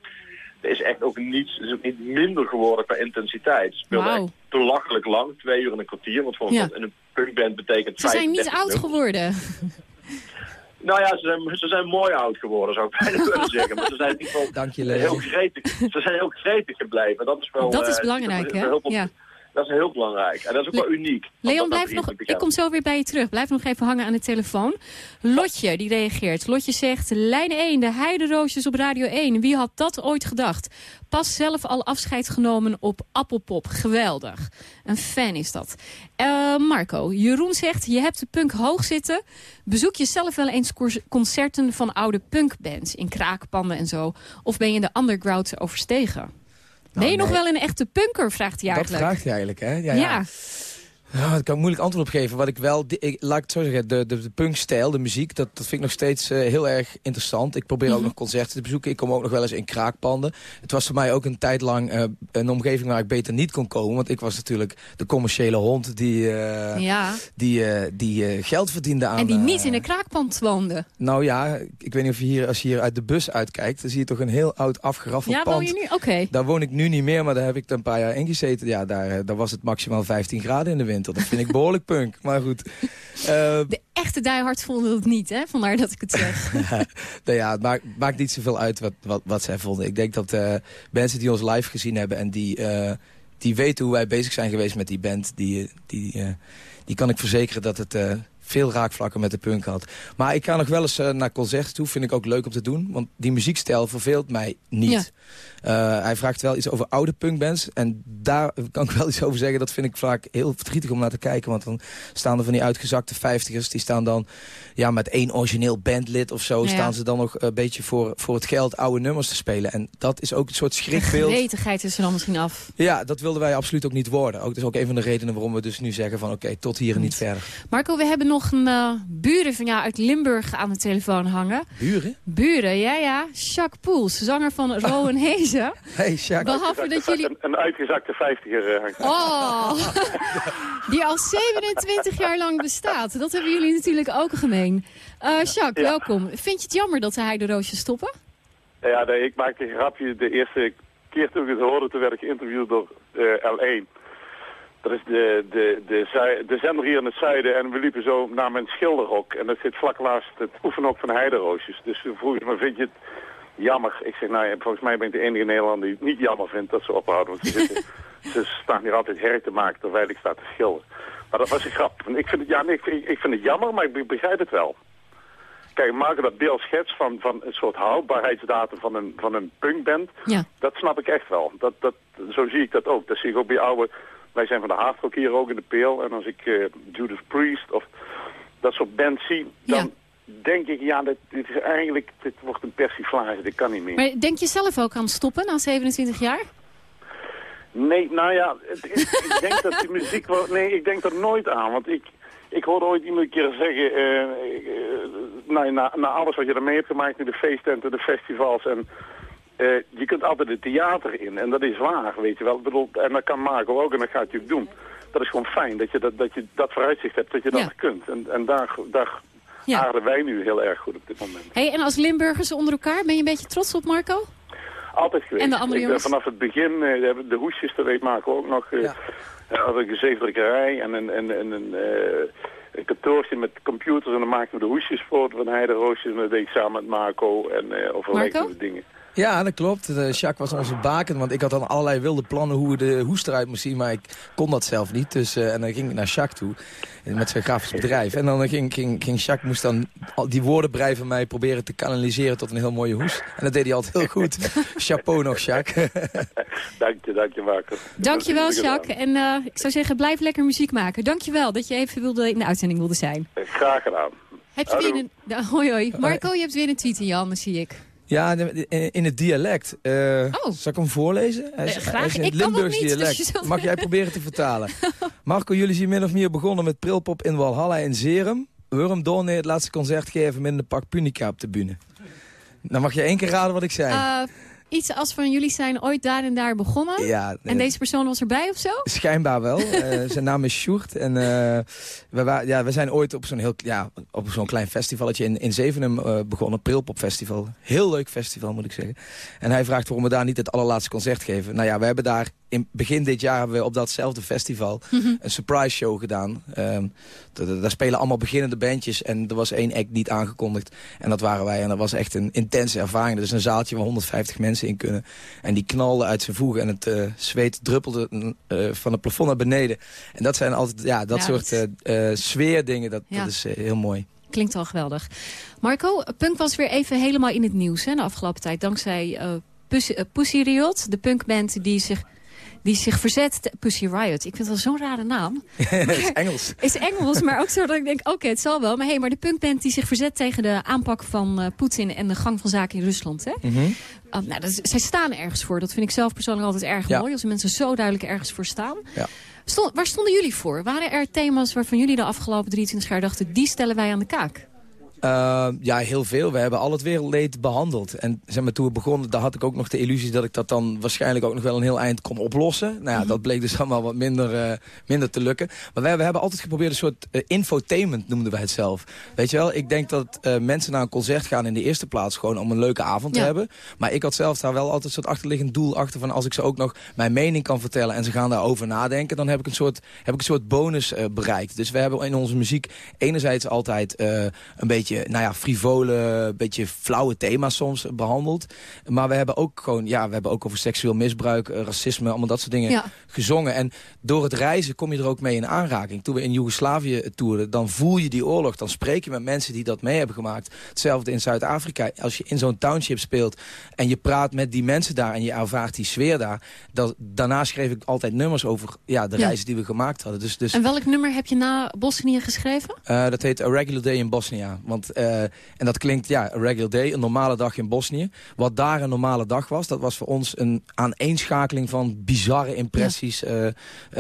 Er is echt ook niets, is ook niet minder geworden qua intensiteit. Ze speelden echt belachelijk lang, twee uur en een kwartier. Want voor Ja. een, een punkband betekent Ze zijn niet 35 oud geworden. Nou ja, ze zijn, ze zijn mooi oud geworden, zou ik bijna willen zeggen. Maar ze zijn in ieder geval Dank je, Leo. heel gretig. Ze zijn heel gretig gebleven. Dat is wel... Dat is eh, belangrijk, hè? Ja. Dat is heel belangrijk. En dat is ook wel uniek. Leon, blijf nog, ik kom zo weer bij je terug. Blijf nog even hangen aan de telefoon. Lotje, die reageert. Lotje zegt, lijn 1, de heideroosjes op Radio 1. Wie had dat ooit gedacht? Pas zelf al afscheid genomen op Appelpop. Geweldig. Een fan is dat. Eh, Marco, Jeroen zegt, je hebt de punk hoog zitten. Bezoek je zelf wel eens concerten van oude punkbands in kraakpanden en zo? Of ben je de underground overstegen? Ben je nog wel een echte punker, vraagt hij Dat eigenlijk. vraagt hij eigenlijk, hè? Ja, ja. ja. Ja, daar kan ik moeilijk antwoord op geven. Wat ik wel, ik, laat ik het zo zeggen, de, de, de punkstijl, de muziek, dat, dat vind ik nog steeds eh, heel erg interessant. Ik probeer ook nog concerten te bezoeken. Ik kom ook nog wel eens in kraakpanden. Het was voor mij ook een tijd lang eh, een omgeving waar ik beter niet kon komen. Want ik was natuurlijk de commerciële hond die, eh, Ja. die, die geld verdiende aan... En die niet in een kraakpand woonde. nou ja, ik weet niet of je hier, als je hier uit de bus uitkijkt, dan zie je toch een heel oud afgeraffeld Ja, pand. woon je nu? Oké. Daar woon ik nu niet meer, maar daar heb ik er een paar jaar in gezeten. Ja, daar, daar was het maximaal 15 graden in de winter. Dat vind ik behoorlijk punk, maar goed. Eh, De echte diehards vonden het niet, hè? Vandaar dat ik het zeg. nou ja, het maakt, maakt niet zoveel uit wat, wat, wat zij vonden. Ik denk dat eh, mensen die ons live gezien hebben en die, eh, die weten hoe wij bezig zijn geweest met die band, die, die, eh, die kan ik verzekeren dat het veel raakvlakken met de punk had. Maar ik ga nog wel eens eh, naar concerten toe, vind ik ook leuk om te doen. Want die muziekstijl verveelt mij niet. Ja. Eh, hij vraagt wel iets over oude punkbands. En daar kan ik wel iets over zeggen. Dat vind ik vaak heel verdrietig om naar te kijken. Want dan staan er van die uitgezakte vijftigers. Die staan dan ja, met één origineel bandlid of zo. Ja. Staan ze dan nog een beetje voor, voor het geld oude nummers te spelen. En dat is ook een soort schrikbeeld. Gretigheid is er dan misschien af. Ja, dat wilden wij absoluut ook niet worden. Ook, dat is ook een van de redenen waarom we dus nu zeggen van oké, tot hier en niet verder. Marco, we hebben nog een eh, buren van jou uit Limburg aan de telefoon hangen. Buren? Buren, ja ja. Jacques Poels, zanger van Rowan Hezen. Hey, Jacques. Behalve dat jullie... Een, een uitgezakte vijftiger uh, hangt. Oh, die al 27 jaar lang bestaat. Dat hebben jullie natuurlijk ook gemeen. Eh Jacques, Ja. welkom. Vind je het jammer dat de heideroosjes stoppen? Ja, nee, ik maakte een grapje. De eerste keer toen ik het hoorde, toen werd ik geïnterviewd door eh, L1. Dat is de, de, de, de zender hier in het zuiden. En we liepen zo naar mijn schilderhok. En dat zit vlak naast het oefenhok van Heideroosjes. Dus toen vroeg ze me, vind je het jammer? Ik zeg, nou ja, volgens mij ben ik de enige Nederlander die het niet jammer vindt dat ze ophouden. Want ze, zitten, ze staan hier altijd herrie te maken terwijl ik sta te schilderen. Maar dat was een grap. Want Ik vind het, ja, nee, ik, vind, ik vind het jammer, maar ik be- begrijp het wel. Kijk, maken dat beeld schets van, van een soort houdbaarheidsdatum van een, van een punkband. Ja. Dat snap ik echt wel. Dat, dat, zo zie ik dat ook. Dat zie ik ook bij oude... Wij zijn van de hardrock hier ook in de peel. En als ik eh, Judas Priest of dat soort bands zie, dan denk ik... Ja, dit, dit is eigenlijk... Dit wordt een persiflage. Dit kan niet meer. Maar denk je zelf ook aan stoppen na 27 jaar? Nee, nou ja, het is- ik denk dat die muziek wel... Nee, ik denk er nooit aan. Want ik, ik hoorde ooit iemand een keer zeggen... eh, eh, nou, na, na alles wat je ermee hebt gemaakt, nu de feesttenten, de festivals... en eh, je kunt altijd het theater in. En dat is waar, weet je wel. Ik bedoel, en dat kan Marco ook en dat gaat hij ook doen. Dat is gewoon fijn, dat je dat, dat, je dat vooruitzicht hebt, dat je dat Ja. kunt. En, en daar, daar Ja. aarden wij nu heel erg goed op dit moment. Hey, en als Limburgers onder elkaar, ben je een beetje trots op Marco? Altijd geweest. En de andere Ik ben jongens? vanaf het begin, eh, de, de hoesjes, dat weet Marco ook nog. eh eh, had ik een zeefdrukkerij en een, en, en een, eh, een kantoortje met computers. En dan maakten we de hoesjes voor van heideroosjes. En dat deed ik samen met Marco en eh overlegden Marco? we dingen. Ja, dat klopt. De Jacques was onze baken, want ik had dan allerlei wilde plannen hoe de hoest eruit moest zien, maar ik kon dat zelf niet. Dus, eh, en dan ging ik naar Jacques toe, eh, met zijn grafisch bedrijf. En dan ging, ging, ging Jacques moest dan al die woordenbrei van mij proberen te kanaliseren tot een heel mooie hoes. En dat deed hij altijd heel goed. Chapeau nog, Jacques. dank je, dank je Marco. Dankjewel, Dat heb ik Jacques. En eh, ik zou zeggen, blijf lekker muziek maken. Dankjewel dat je even wilde, in de uitzending wilde zijn. Graag gedaan. Heb je weer een... Hoi, hoi. Marco, je hebt weer een tweet in je handen, zie ik. Ja, de- in het dialect. Eh, Zal ik hem voorlezen? Hij is, Eh, graag. hij is in het Ik Limburgs niet, dus dialect. Mag jij proberen te vertalen? Marco, jullie zijn min of meer begonnen met Prilpop in Walhalla in Zerum. Waarom door het laatste concert geven met een pak Punica op de bühne? Dan mag je één keer raden wat ik zei. Uh, iets als van jullie zijn ooit daar en daar begonnen. Ja, en deze persoon was erbij of zo? Schijnbaar wel. uh, zijn naam is Sjoerd. En uh, we, ja, we zijn ooit op zo'n heel ja, op zo'n klein festivaletje in, in Zevenum uh, begonnen. Prilpop Festival. Heel leuk festival moet ik zeggen. En hij vraagt waarom we daar niet het allerlaatste concert geven. Nou ja, we hebben daar in begin dit jaar hebben we op datzelfde festival mm -hmm. een surprise show gedaan. Um, daar spelen allemaal beginnende bandjes en er was één act niet aangekondigd. En dat waren wij en dat was echt een intense ervaring. Dat is een zaaltje waar 150 mensen in kunnen. En die knalden uit zijn voegen en het uh, zweet druppelde uh, van het plafond naar beneden. En dat zijn altijd, ja, dat ja, soort uh, sfeerdingen, dat, ja. dat is heel mooi. Klinkt al geweldig. Marco, Punk was weer even helemaal in het nieuws hè, de afgelopen tijd. Dankzij Pussy, Pussy Riot, de punkband die zich die zich verzet... Pussy Riot. Ik vind dat zo'n rare naam. is Engels. Is Engels, maar ook zo dat ik denk, oké, okay, het zal wel. Maar, hey, maar de punkband die zich verzet tegen de aanpak van uh, Poetin... en de gang van zaken in Rusland. Hè? Mm -hmm. uh, nou, dat zij staan ergens voor. Dat vind ik zelf persoonlijk altijd erg ja. mooi. Als mensen zo duidelijk ergens voor staan. Ja. Stond, waar stonden jullie voor? Waren er thema's waarvan jullie de afgelopen 23 jaar dachten... die stellen wij aan de kaak? Uh, ja, heel veel. We hebben al het wereldleed behandeld. En zeg maar, toen we begonnen, daar had ik ook nog de illusie... dat ik dat dan waarschijnlijk ook nog wel een heel eind kon oplossen. Nou ja, mm -hmm. dat bleek dus allemaal wat minder, uh, minder te lukken. Maar wij, we hebben altijd geprobeerd een soort uh, infotainment, noemden wij het zelf. Weet je wel, ik denk dat mensen naar een concert gaan in de eerste plaats... gewoon om een leuke avond ja. te hebben. Maar ik had zelf daar wel altijd een soort achterliggend doel achter... van als ik ze ook nog mijn mening kan vertellen... en ze gaan daarover nadenken... dan heb ik een soort, heb ik een soort bonus bereikt. Dus we hebben in onze muziek enerzijds altijd een beetje... nou ja, frivole, beetje flauwe thema's soms behandeld. Maar we hebben ook gewoon, ja, we hebben ook over seksueel misbruik, racisme, allemaal dat soort dingen ja. gezongen. En door het reizen kom je er ook mee in aanraking. Toen we in Joegoslavië toerden, dan voel je die oorlog. Dan spreek je met mensen die dat mee hebben gemaakt. Hetzelfde in Zuid-Afrika. Als je in zo'n township speelt en je praat met die mensen daar en je ervaart die sfeer daar. Dat, daarna schreef ik altijd nummers over ja, de Ja. reizen die we gemaakt hadden. Dus, dus En welk nummer heb je na Bosnië geschreven? eh, dat heet A Regular Day in Bosnia. Want, eh, en dat klinkt, ja, a regular day, een normale dag in Bosnië. Wat daar een normale dag was, dat was voor ons een aaneenschakeling van bizarre impressies eh, eh,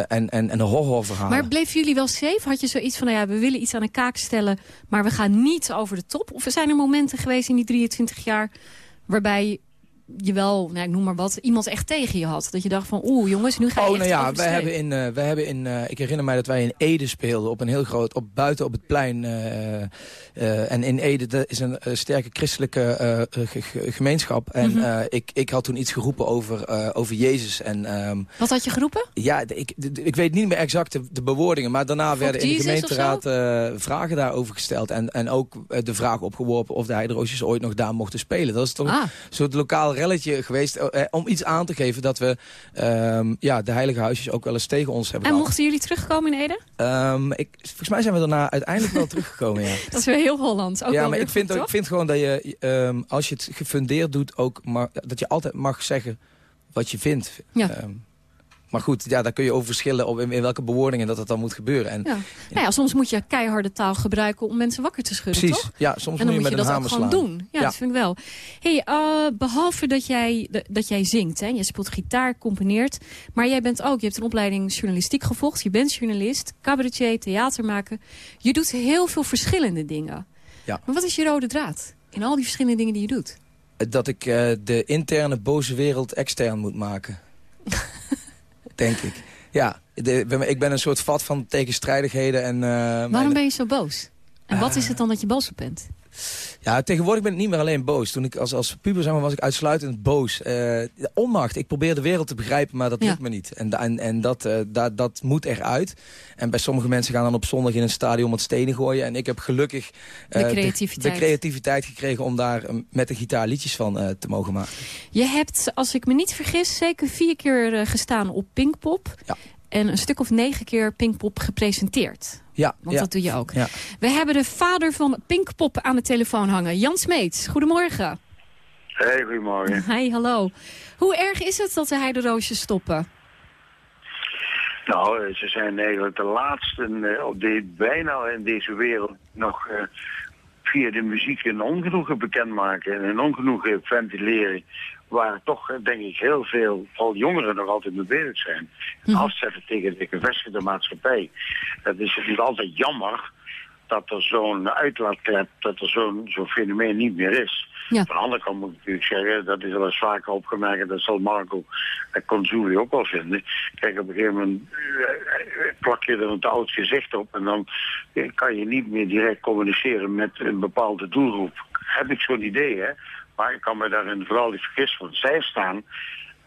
en, en, en horrorverhalen. Maar bleven jullie wel safe? Had je zoiets van, nou ja, we willen iets aan de kaak stellen... maar we gaan niet over de top? Of zijn er momenten geweest in die 23 jaar... waarbij je wel, nou, ik noem maar wat, iemand echt tegen je had? Dat je dacht van, oeh jongens, nu ga je Oh, echt nou ja, wij hebben in, eh, wij hebben in eh, ik herinner mij dat wij in Ede speelden op een heel groot, op buiten op het plein. eh, en in Ede dat is een sterke christelijke ge- ge- gemeenschap. En Mhm. ik, ik had toen iets geroepen over, over Jezus. En, ehm, Wat had je geroepen? ja, ik, ik weet niet meer exact de, de bewoordingen. Maar daarna werden in de gemeenteraad vragen daarover gesteld. En, en ook de vraag opgeworpen of de Heideroosjes ooit nog daar mochten spelen. Dat is toch Ah. een soort lokaal relletje geweest. eh, om iets aan te geven dat we ehm, ja, de heilige huisjes ook wel eens tegen ons hebben En gehad. mochten jullie terugkomen in Ede? Ehm, ik, volgens mij zijn we daarna uiteindelijk wel teruggekomen, ja. Dat is weer heel Hollands. Ook ja, wel maar ik vind, goed, ook, ik vind gewoon dat je, ehm, als je het gefundeerd doet, ook mag, dat je altijd mag zeggen wat je vindt. Ja. Maar goed, ja, daar kun je over verschillen op in, in welke bewoordingen dat het dan moet gebeuren. En, Ja. Nou ja, soms moet je keiharde taal gebruiken om mensen wakker te schudden, Precies, toch? ja, soms en moet dan je moet met je dat ook gewoon doen. Ja, Ja. dat vind ik wel. Hey, eh, behalve dat jij, dat jij zingt, hè, je speelt gitaar, componeert. Maar jij bent ook, je hebt een opleiding journalistiek gevolgd. Je bent journalist, cabaretier, theater maken. Je doet heel veel verschillende dingen. Ja. Maar wat is je rode draad in al die verschillende dingen die je doet? Dat ik eh, de interne boze wereld extern moet maken. Denk ik. Ja, de- ik ben een soort vat van tegenstrijdigheden. En, eh, Waarom ben je zo boos? En wat Eh. is het dan dat je boos op bent? Ja, tegenwoordig ben ik niet meer alleen boos. Toen ik als, als puber was ik uitsluitend boos. Eh, de onmacht. Ik probeer de wereld te begrijpen, maar dat Ja. lukt me niet. En, en, en dat, eh, da- dat moet eruit. En bij sommige mensen gaan dan op zondag in een stadion wat stenen gooien. En ik heb gelukkig De eh, creativiteit. de creativiteit gekregen om daar met de gitaar liedjes van te mogen maken. Je hebt, als ik me niet vergis, zeker vier keer gestaan op Pinkpop. Ja. En een stuk of negen keer Pinkpop gepresenteerd. Ja, Want ja, dat doe je ook. Ja. We hebben de vader van Pinkpop aan de telefoon hangen. Jan Smeets, goedemorgen. Hey, goedemorgen. Hi, hallo. Hoe erg is het dat de heideroosjes stoppen? Nou, ze zijn eigenlijk de laatste eh, op de, bijna in deze wereld nog eh, via de muziek een ongenoegen bekendmaken en een ongenoegen ventileren. Waar toch, denk ik, heel veel, vooral jongeren nog altijd mee bezig zijn. Afzetten tegen de gevestigde maatschappij. Dat is natuurlijk altijd jammer dat er zo'n uitlaatklep, dat er zo'n zo'n fenomeen niet meer is. Van de andere kant moet ik natuurlijk zeggen, dat is wel eens vaker opgemerkt, dat zal Marco en Consuli ook wel vinden. Kijk, op een gegeven moment eh, plak je er een te oud gezicht op en dan eh, kan je niet meer direct communiceren met een bepaalde doelgroep. Heb ik zo'n idee, hè? Maar ik kan me daarin vooral niet vergissen, want zij staan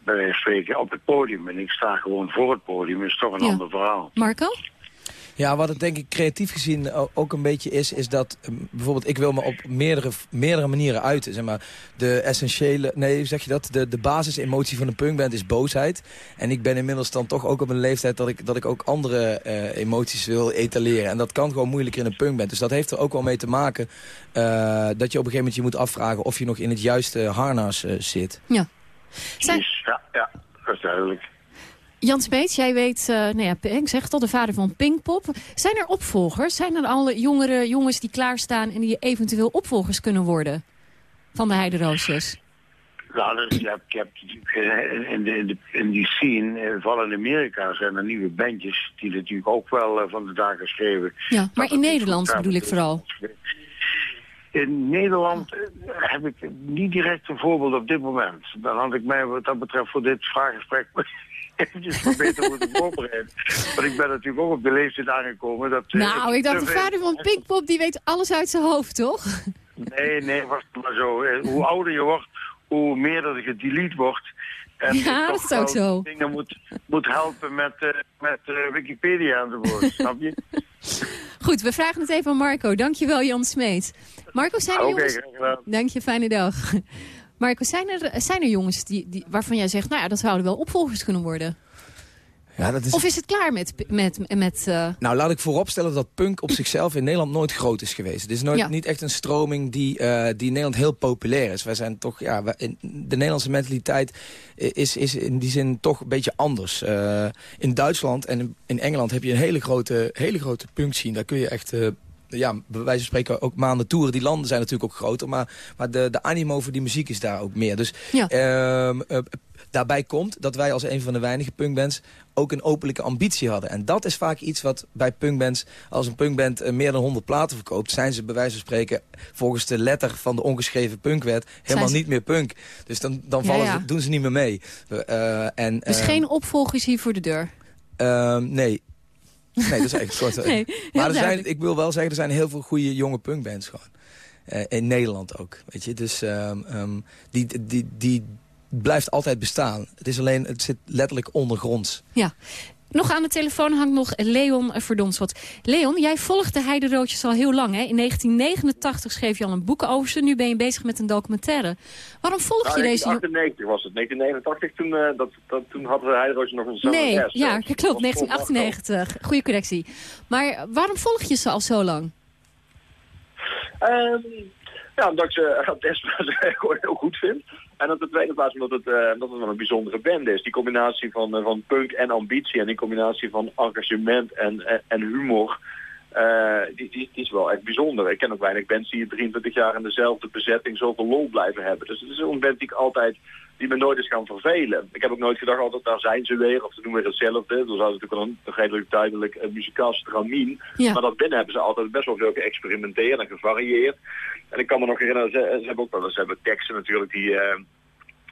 bij wijze van spreken op het podium en ik sta gewoon voor het podium, is toch een Ja. ander verhaal. Marco? Ja, wat het denk ik creatief gezien ook een beetje is... is dat eh, bijvoorbeeld ik wil me op meerdere, meerdere manieren uiten. Zeg maar, de essentiële... Nee, hoe zeg je dat? De, de basisemotie van een punkband is boosheid. En ik ben inmiddels dan toch ook op een leeftijd... dat ik, dat ik ook andere eh, emoties wil etaleren. En dat kan gewoon moeilijker in een punkband. Dus dat heeft er ook wel mee te maken... eh, dat je op een gegeven moment je moet afvragen... of je nog in het juiste harnas eh, zit. Ja. Zijn, ja, ja, dat is duidelijk. Jan Smeets, jij weet, eh nou ja, ik zeg het al, de vader van Pinkpop. Zijn er opvolgers? Zijn er alle jongere jongens die klaarstaan... en die eventueel opvolgers kunnen worden van de Heideroosjes? Nou, dus je hebt, je hebt in, de, in, de, in die scene, eh, vooral in Amerika, zijn er nieuwe bandjes die natuurlijk ook wel eh, van de dag geschreven. Ja, maar in Nederland bedoel ik vooral. In Nederland heb ik niet direct een voorbeeld op dit moment. Dan had ik mij wat dat betreft voor dit vraaggesprek eventjes. Want ik ben natuurlijk ook op de leeftijd aangekomen dat... eh, Nou, ik dacht, de vader van Pinkpop, die weet alles uit zijn hoofd, toch? Nee, nee, was het maar zo. Eh, Hoe ouder je wordt, hoe meer dat je delete wordt. En Ja, dat is ook zo. dingen moet, moet helpen met, eh, met eh, Wikipedia enzovoort, snap je? Goed, we vragen het even aan Marco. Dankjewel, Jan Smeet. Marco, zijn er Oké, jongens... graag gedaan. Dank je, fijne dag. Marco, zijn er, zijn er jongens die, die, waarvan jij zegt... nou ja, dat zouden wel opvolgers kunnen worden? Ja, dat is... Of is het klaar met... met, met eh, Nou, laat ik vooropstellen dat punk op zichzelf in Nederland nooit groot is geweest. Het is nooit, Ja. niet echt een stroming die, eh, die in Nederland heel populair is. Wij zijn toch, ja, wij- de Nederlandse mentaliteit is, is in die zin toch een beetje anders. Eh, in Duitsland en in, in Engeland heb je een hele grote, hele grote punk scene. Daar kun je echt... ja, bij wijze van spreken ook maanden toeren. Die landen zijn natuurlijk ook groter. Maar, maar de, de animo voor die muziek is daar ook meer. Dus ehm, eh, daarbij komt dat wij als een van de weinige punkbands ook een openlijke ambitie hadden. En dat is vaak iets wat bij punkbands, als een punkband eh, meer dan 100 platen verkoopt, zijn ze bij wijze van spreken volgens de letter van de ongeschreven punkwet helemaal ze- niet meer punk. Dus dan, dan Ja, vallen ja. Ze, doen ze niet meer mee. Eh, en, dus eh, geen opvolgers hier voor de deur? Ehm, nee. Nee, dat is echt soort. Nee, heel maar er zijn, ik wil wel zeggen, er zijn heel veel goede jonge punkbands gewoon. Eh, in Nederland ook, weet je. Dus ehm, ehm, die, die, die blijft altijd bestaan. Het is alleen, het zit letterlijk ondergronds. Ja. Nog aan de telefoon hangt nog Leon Verdonswat. Leon, jij volgt de Heideroodjes al heel lang. Hè? In 1989 schreef je al een boek over ze. Nu ben je bezig met een documentaire. Waarom volg je Nou, deze... 1998 was het. 1989, toen, eh, dat, dat, toen hadden we Heideroosje nog een Nee, ja, Dat klopt. was vol 1998. Goede correctie. Maar waarom volg je ze al zo lang? Ehm, ja, omdat ik ze eerste plaats gewoon heel goed vind. En op de tweede plaats omdat het, omdat het wel een bijzondere band is. Die combinatie van, eh, van punk en ambitie en die combinatie van engagement en, en, en humor... eh, die, die, die is wel echt bijzonder. Ik ken ook weinig bands die 23 jaar in dezelfde bezetting zoveel lol blijven hebben. Dus het is een band die ik altijd, die me nooit is gaan vervelen. Ik heb ook nooit gedacht, altijd daar zijn ze weer, of ze doen weer hetzelfde. Dan zou natuurlijk wel een redelijk duidelijk uh, muzikaal stramien. Ja. Maar dat binnen hebben ze altijd best wel veel geëxperimenteerd en gevarieerd. En ik kan me nog herinneren, ze, ze hebben ook wel eens ze hebben teksten natuurlijk die... eh,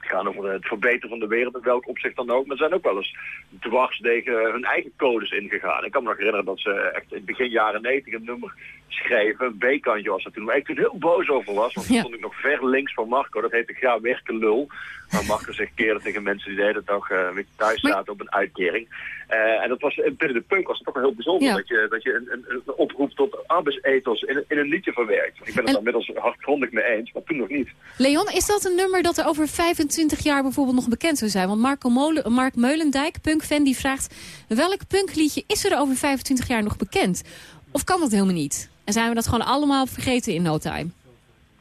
gaan over het verbeteren van de wereld in welk opzicht dan ook. Maar ze zijn ook wel eens dwars tegen hun eigen codes ingegaan. Ik kan me nog herinneren dat ze echt in begin jaren 90 een nummer schreven. Een B-kantje was dat toen. Waar ik toen heel boos over was. Want toen Ja. stond ik nog ver links van Marco. Dat heette Ga werken lul. Maar Marco zich keerde tegen mensen die de hele dag weer thuis zaten op een uitkering. Eh, en dat was, binnen de punk was het toch wel heel bijzonder. Ja. Dat je, dat je een, een, een oproep tot arbeidsethos in, een- in een liedje verwerkt. Ik ben het En- daar inmiddels hardgrondig mee eens. Maar toen nog niet. Leon, is dat een nummer dat er over 25 jaar bijvoorbeeld nog bekend zou zijn? Want Marco Molen, Mark Meulendijk, punkfan, die vraagt... welk punkliedje is er over 25 jaar nog bekend? Of kan dat helemaal niet? En zijn we dat gewoon allemaal vergeten in no time?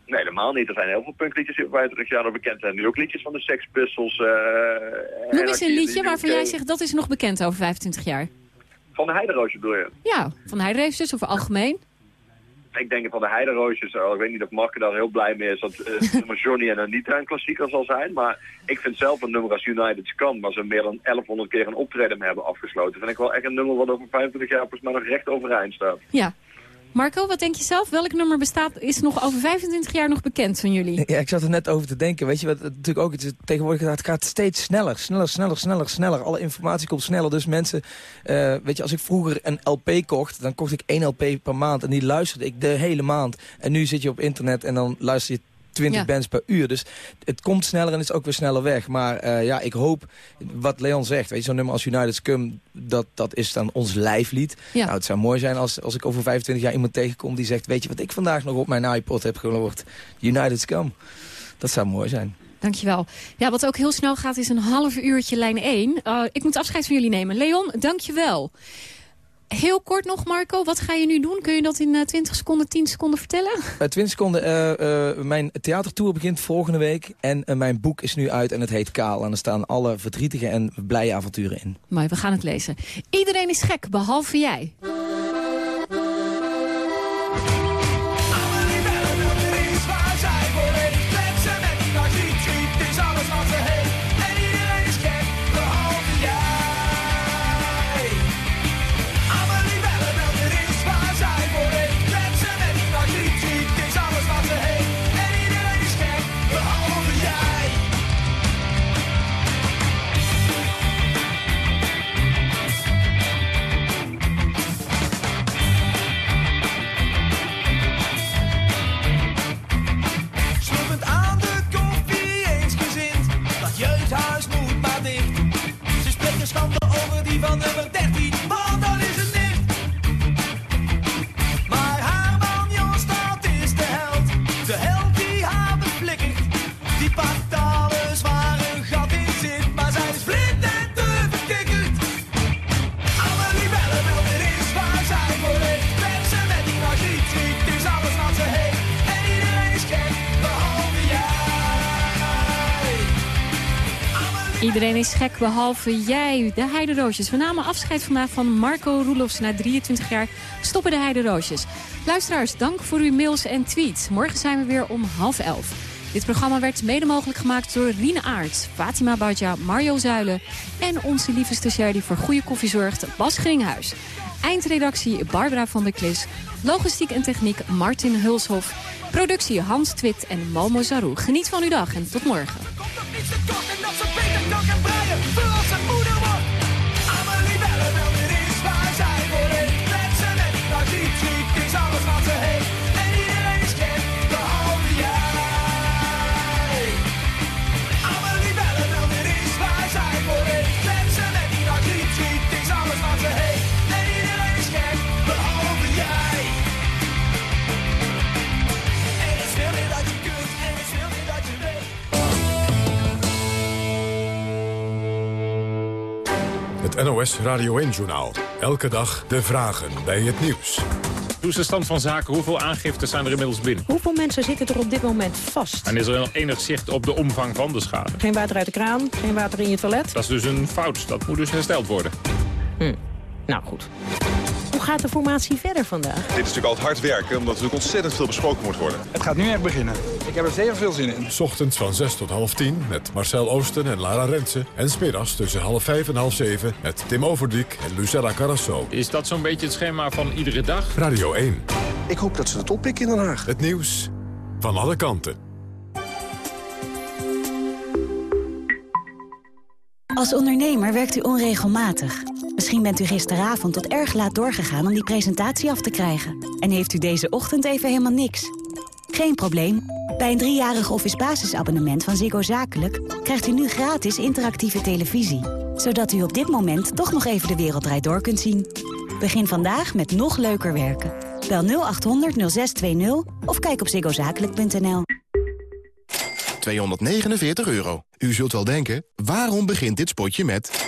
Nee, helemaal niet. Er zijn heel veel punkliedjes 25 jaar nog bekend zijn. Nu ook liedjes van de Sex Pistols. eh, Noem eens een liedje waarvan jij zegt dat is nog bekend over 25 jaar. Van de Heideroosje bedoel je? Ja, van Heidereefsters of algemeen? Ik denk van de Heideroosjes, oh, ik weet niet of Mark daar heel blij mee is dat eh, het nummer Johnny en Anita een klassieker zal zijn. Maar ik vind zelf een nummer als United Can, waar ze meer dan 1100 keer een optreden hebben afgesloten, vind ik wel echt een nummer wat over 25 jaar volgens mij nog recht overeind staat. Ja. Marco, wat denk je zelf? Welk nummer bestaat, is nog over 25 jaar nog bekend van jullie? Ja, ik zat er net over te denken. Weet je wat het natuurlijk ook is? Tegenwoordig het gaat steeds sneller. Sneller, sneller, sneller, sneller. Alle informatie komt sneller. Dus mensen, eh, weet je, als ik vroeger een LP kocht, dan kocht ik één LP per maand. En die luisterde ik de hele maand. En nu zit je op internet en dan luister je 20 Ja. bands per uur. Dus het komt sneller en is ook weer sneller weg. Maar eh, ja, ik hoop, wat Leon zegt, weet je, zo'n nummer als United Scum, dat, dat is dan ons lijflied. Ja. Nou, het zou mooi zijn als, als ik over 25 jaar iemand tegenkom die zegt, weet je wat ik vandaag nog op mijn iPod heb gehoord? United Scum. Dat zou mooi zijn. Dankjewel. Ja, wat ook heel snel gaat is een half uurtje lijn 1. Uh, ik moet afscheid van jullie nemen. Leon, dankjewel. Heel kort nog, Marco. Wat ga je nu doen? Kun je dat in eh, 20 seconden, 10 seconden vertellen? Uh, 20 seconden. Uh, uh, mijn theatertour begint volgende week. En mijn boek is nu uit en het heet Kaal. En er staan alle verdrietige en blije avonturen in. Maar we gaan het lezen. Iedereen is gek, behalve jij. Van nummer 13, Iedereen is gek, behalve jij. De Heideroosjes. We namen afscheid vandaag van Marco Roelofs. Na 23 jaar stoppen de Heideroosjes. Luisteraars, dank voor uw mails en tweets. Morgen zijn we weer om half elf. Dit programma werd mede mogelijk gemaakt door Rine Aerts, Fatima Badja, Mario Zuilen... en onze lieve stagiair die voor goede koffie zorgt, Bas Gringhuis. Eindredactie Barbara van der Klis. Logistiek en techniek Martin Hulshof. Productie Hans Twit en Momo Zarou. Geniet van uw dag en tot morgen. En dat ze beter kan gaan breien, Het NOS Radio 1-journaal. Elke dag de vragen bij het nieuws. Hoe is de stand van zaken? Hoeveel aangiftes zijn er inmiddels binnen? Hoeveel mensen zitten er op dit moment vast? En is er nog enig zicht op de omvang van de schade? Geen water uit de kraan, geen water in je toilet? Dat is dus een fout. Dat moet dus hersteld worden. Hm. Nou goed. Gaat de formatie verder vandaag? Dit is natuurlijk altijd hard werken, omdat er natuurlijk ontzettend veel besproken moet worden. Het gaat nu echt beginnen. Ik heb er zeer veel zin in. S ochtends van 6 tot half 10 met Marcel Oosten en Lara Rensen. En smiddags tussen half 5 en half 7 met Tim Overdiek en Lucella Carrasso. Is dat zo'n beetje het schema van iedere dag? Radio 1. Ik hoop dat ze het oppikken in Den Haag. Het nieuws van alle kanten. Als ondernemer werkt u onregelmatig. Misschien bent u gisteravond tot erg laat doorgegaan om die presentatie af te krijgen. En heeft u deze ochtend even helemaal niks. Geen probleem. Bij een driejarig office basisabonnement van Ziggo Zakelijk... krijgt u nu gratis interactieve televisie. Zodat u op dit moment toch nog even de wereld door kunt zien. Begin vandaag met nog leuker werken. Bel 0800 0620 of kijk op ziggozakelijk.nl. 249 euro. U zult wel denken, waarom begint dit spotje met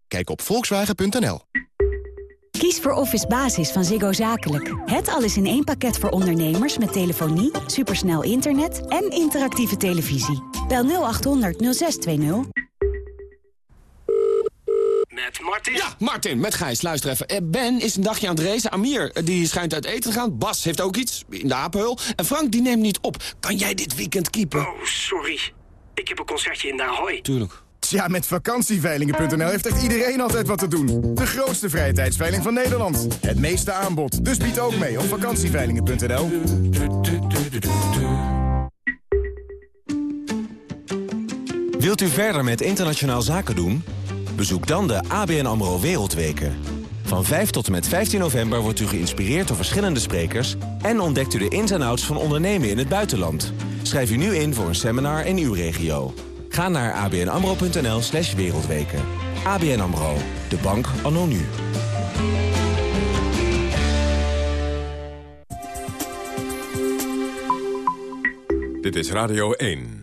Kijk op volkswagen.nl. Kies voor Office Basis van Ziggo Zakelijk. Het alles in één pakket voor ondernemers met telefonie, supersnel internet en interactieve televisie. Bel 0800 0620. Met Martin? Ja, Martin, met Gijs. Luister even. Eh, Ben is een dagje aan het racen. Amir, eh, die schijnt uit eten te gaan. Bas heeft ook iets, in de apenhul. En Frank, die neemt niet op. Kan jij dit weekend keepen? Oh, sorry. Ik heb een concertje in Ahoy. Tuurlijk. Tja, met vakantieveilingen.nl heeft echt iedereen altijd wat te doen. De grootste vrije tijdsveiling van Nederland. Het meeste aanbod. Dus bied ook mee op vakantieveilingen.nl. Wilt u verder met internationaal zaken doen? Bezoek dan de ABN AMRO Wereldweken. Van 5 tot en met 15 november wordt u geïnspireerd door verschillende sprekers... en ontdekt u de ins en outs van ondernemen in het buitenland. Schrijf u nu in voor een seminar in uw regio. Ga naar abnamro.nl slash wereldweken. ABN AMRO, de bank anno nu. Dit is Radio 1.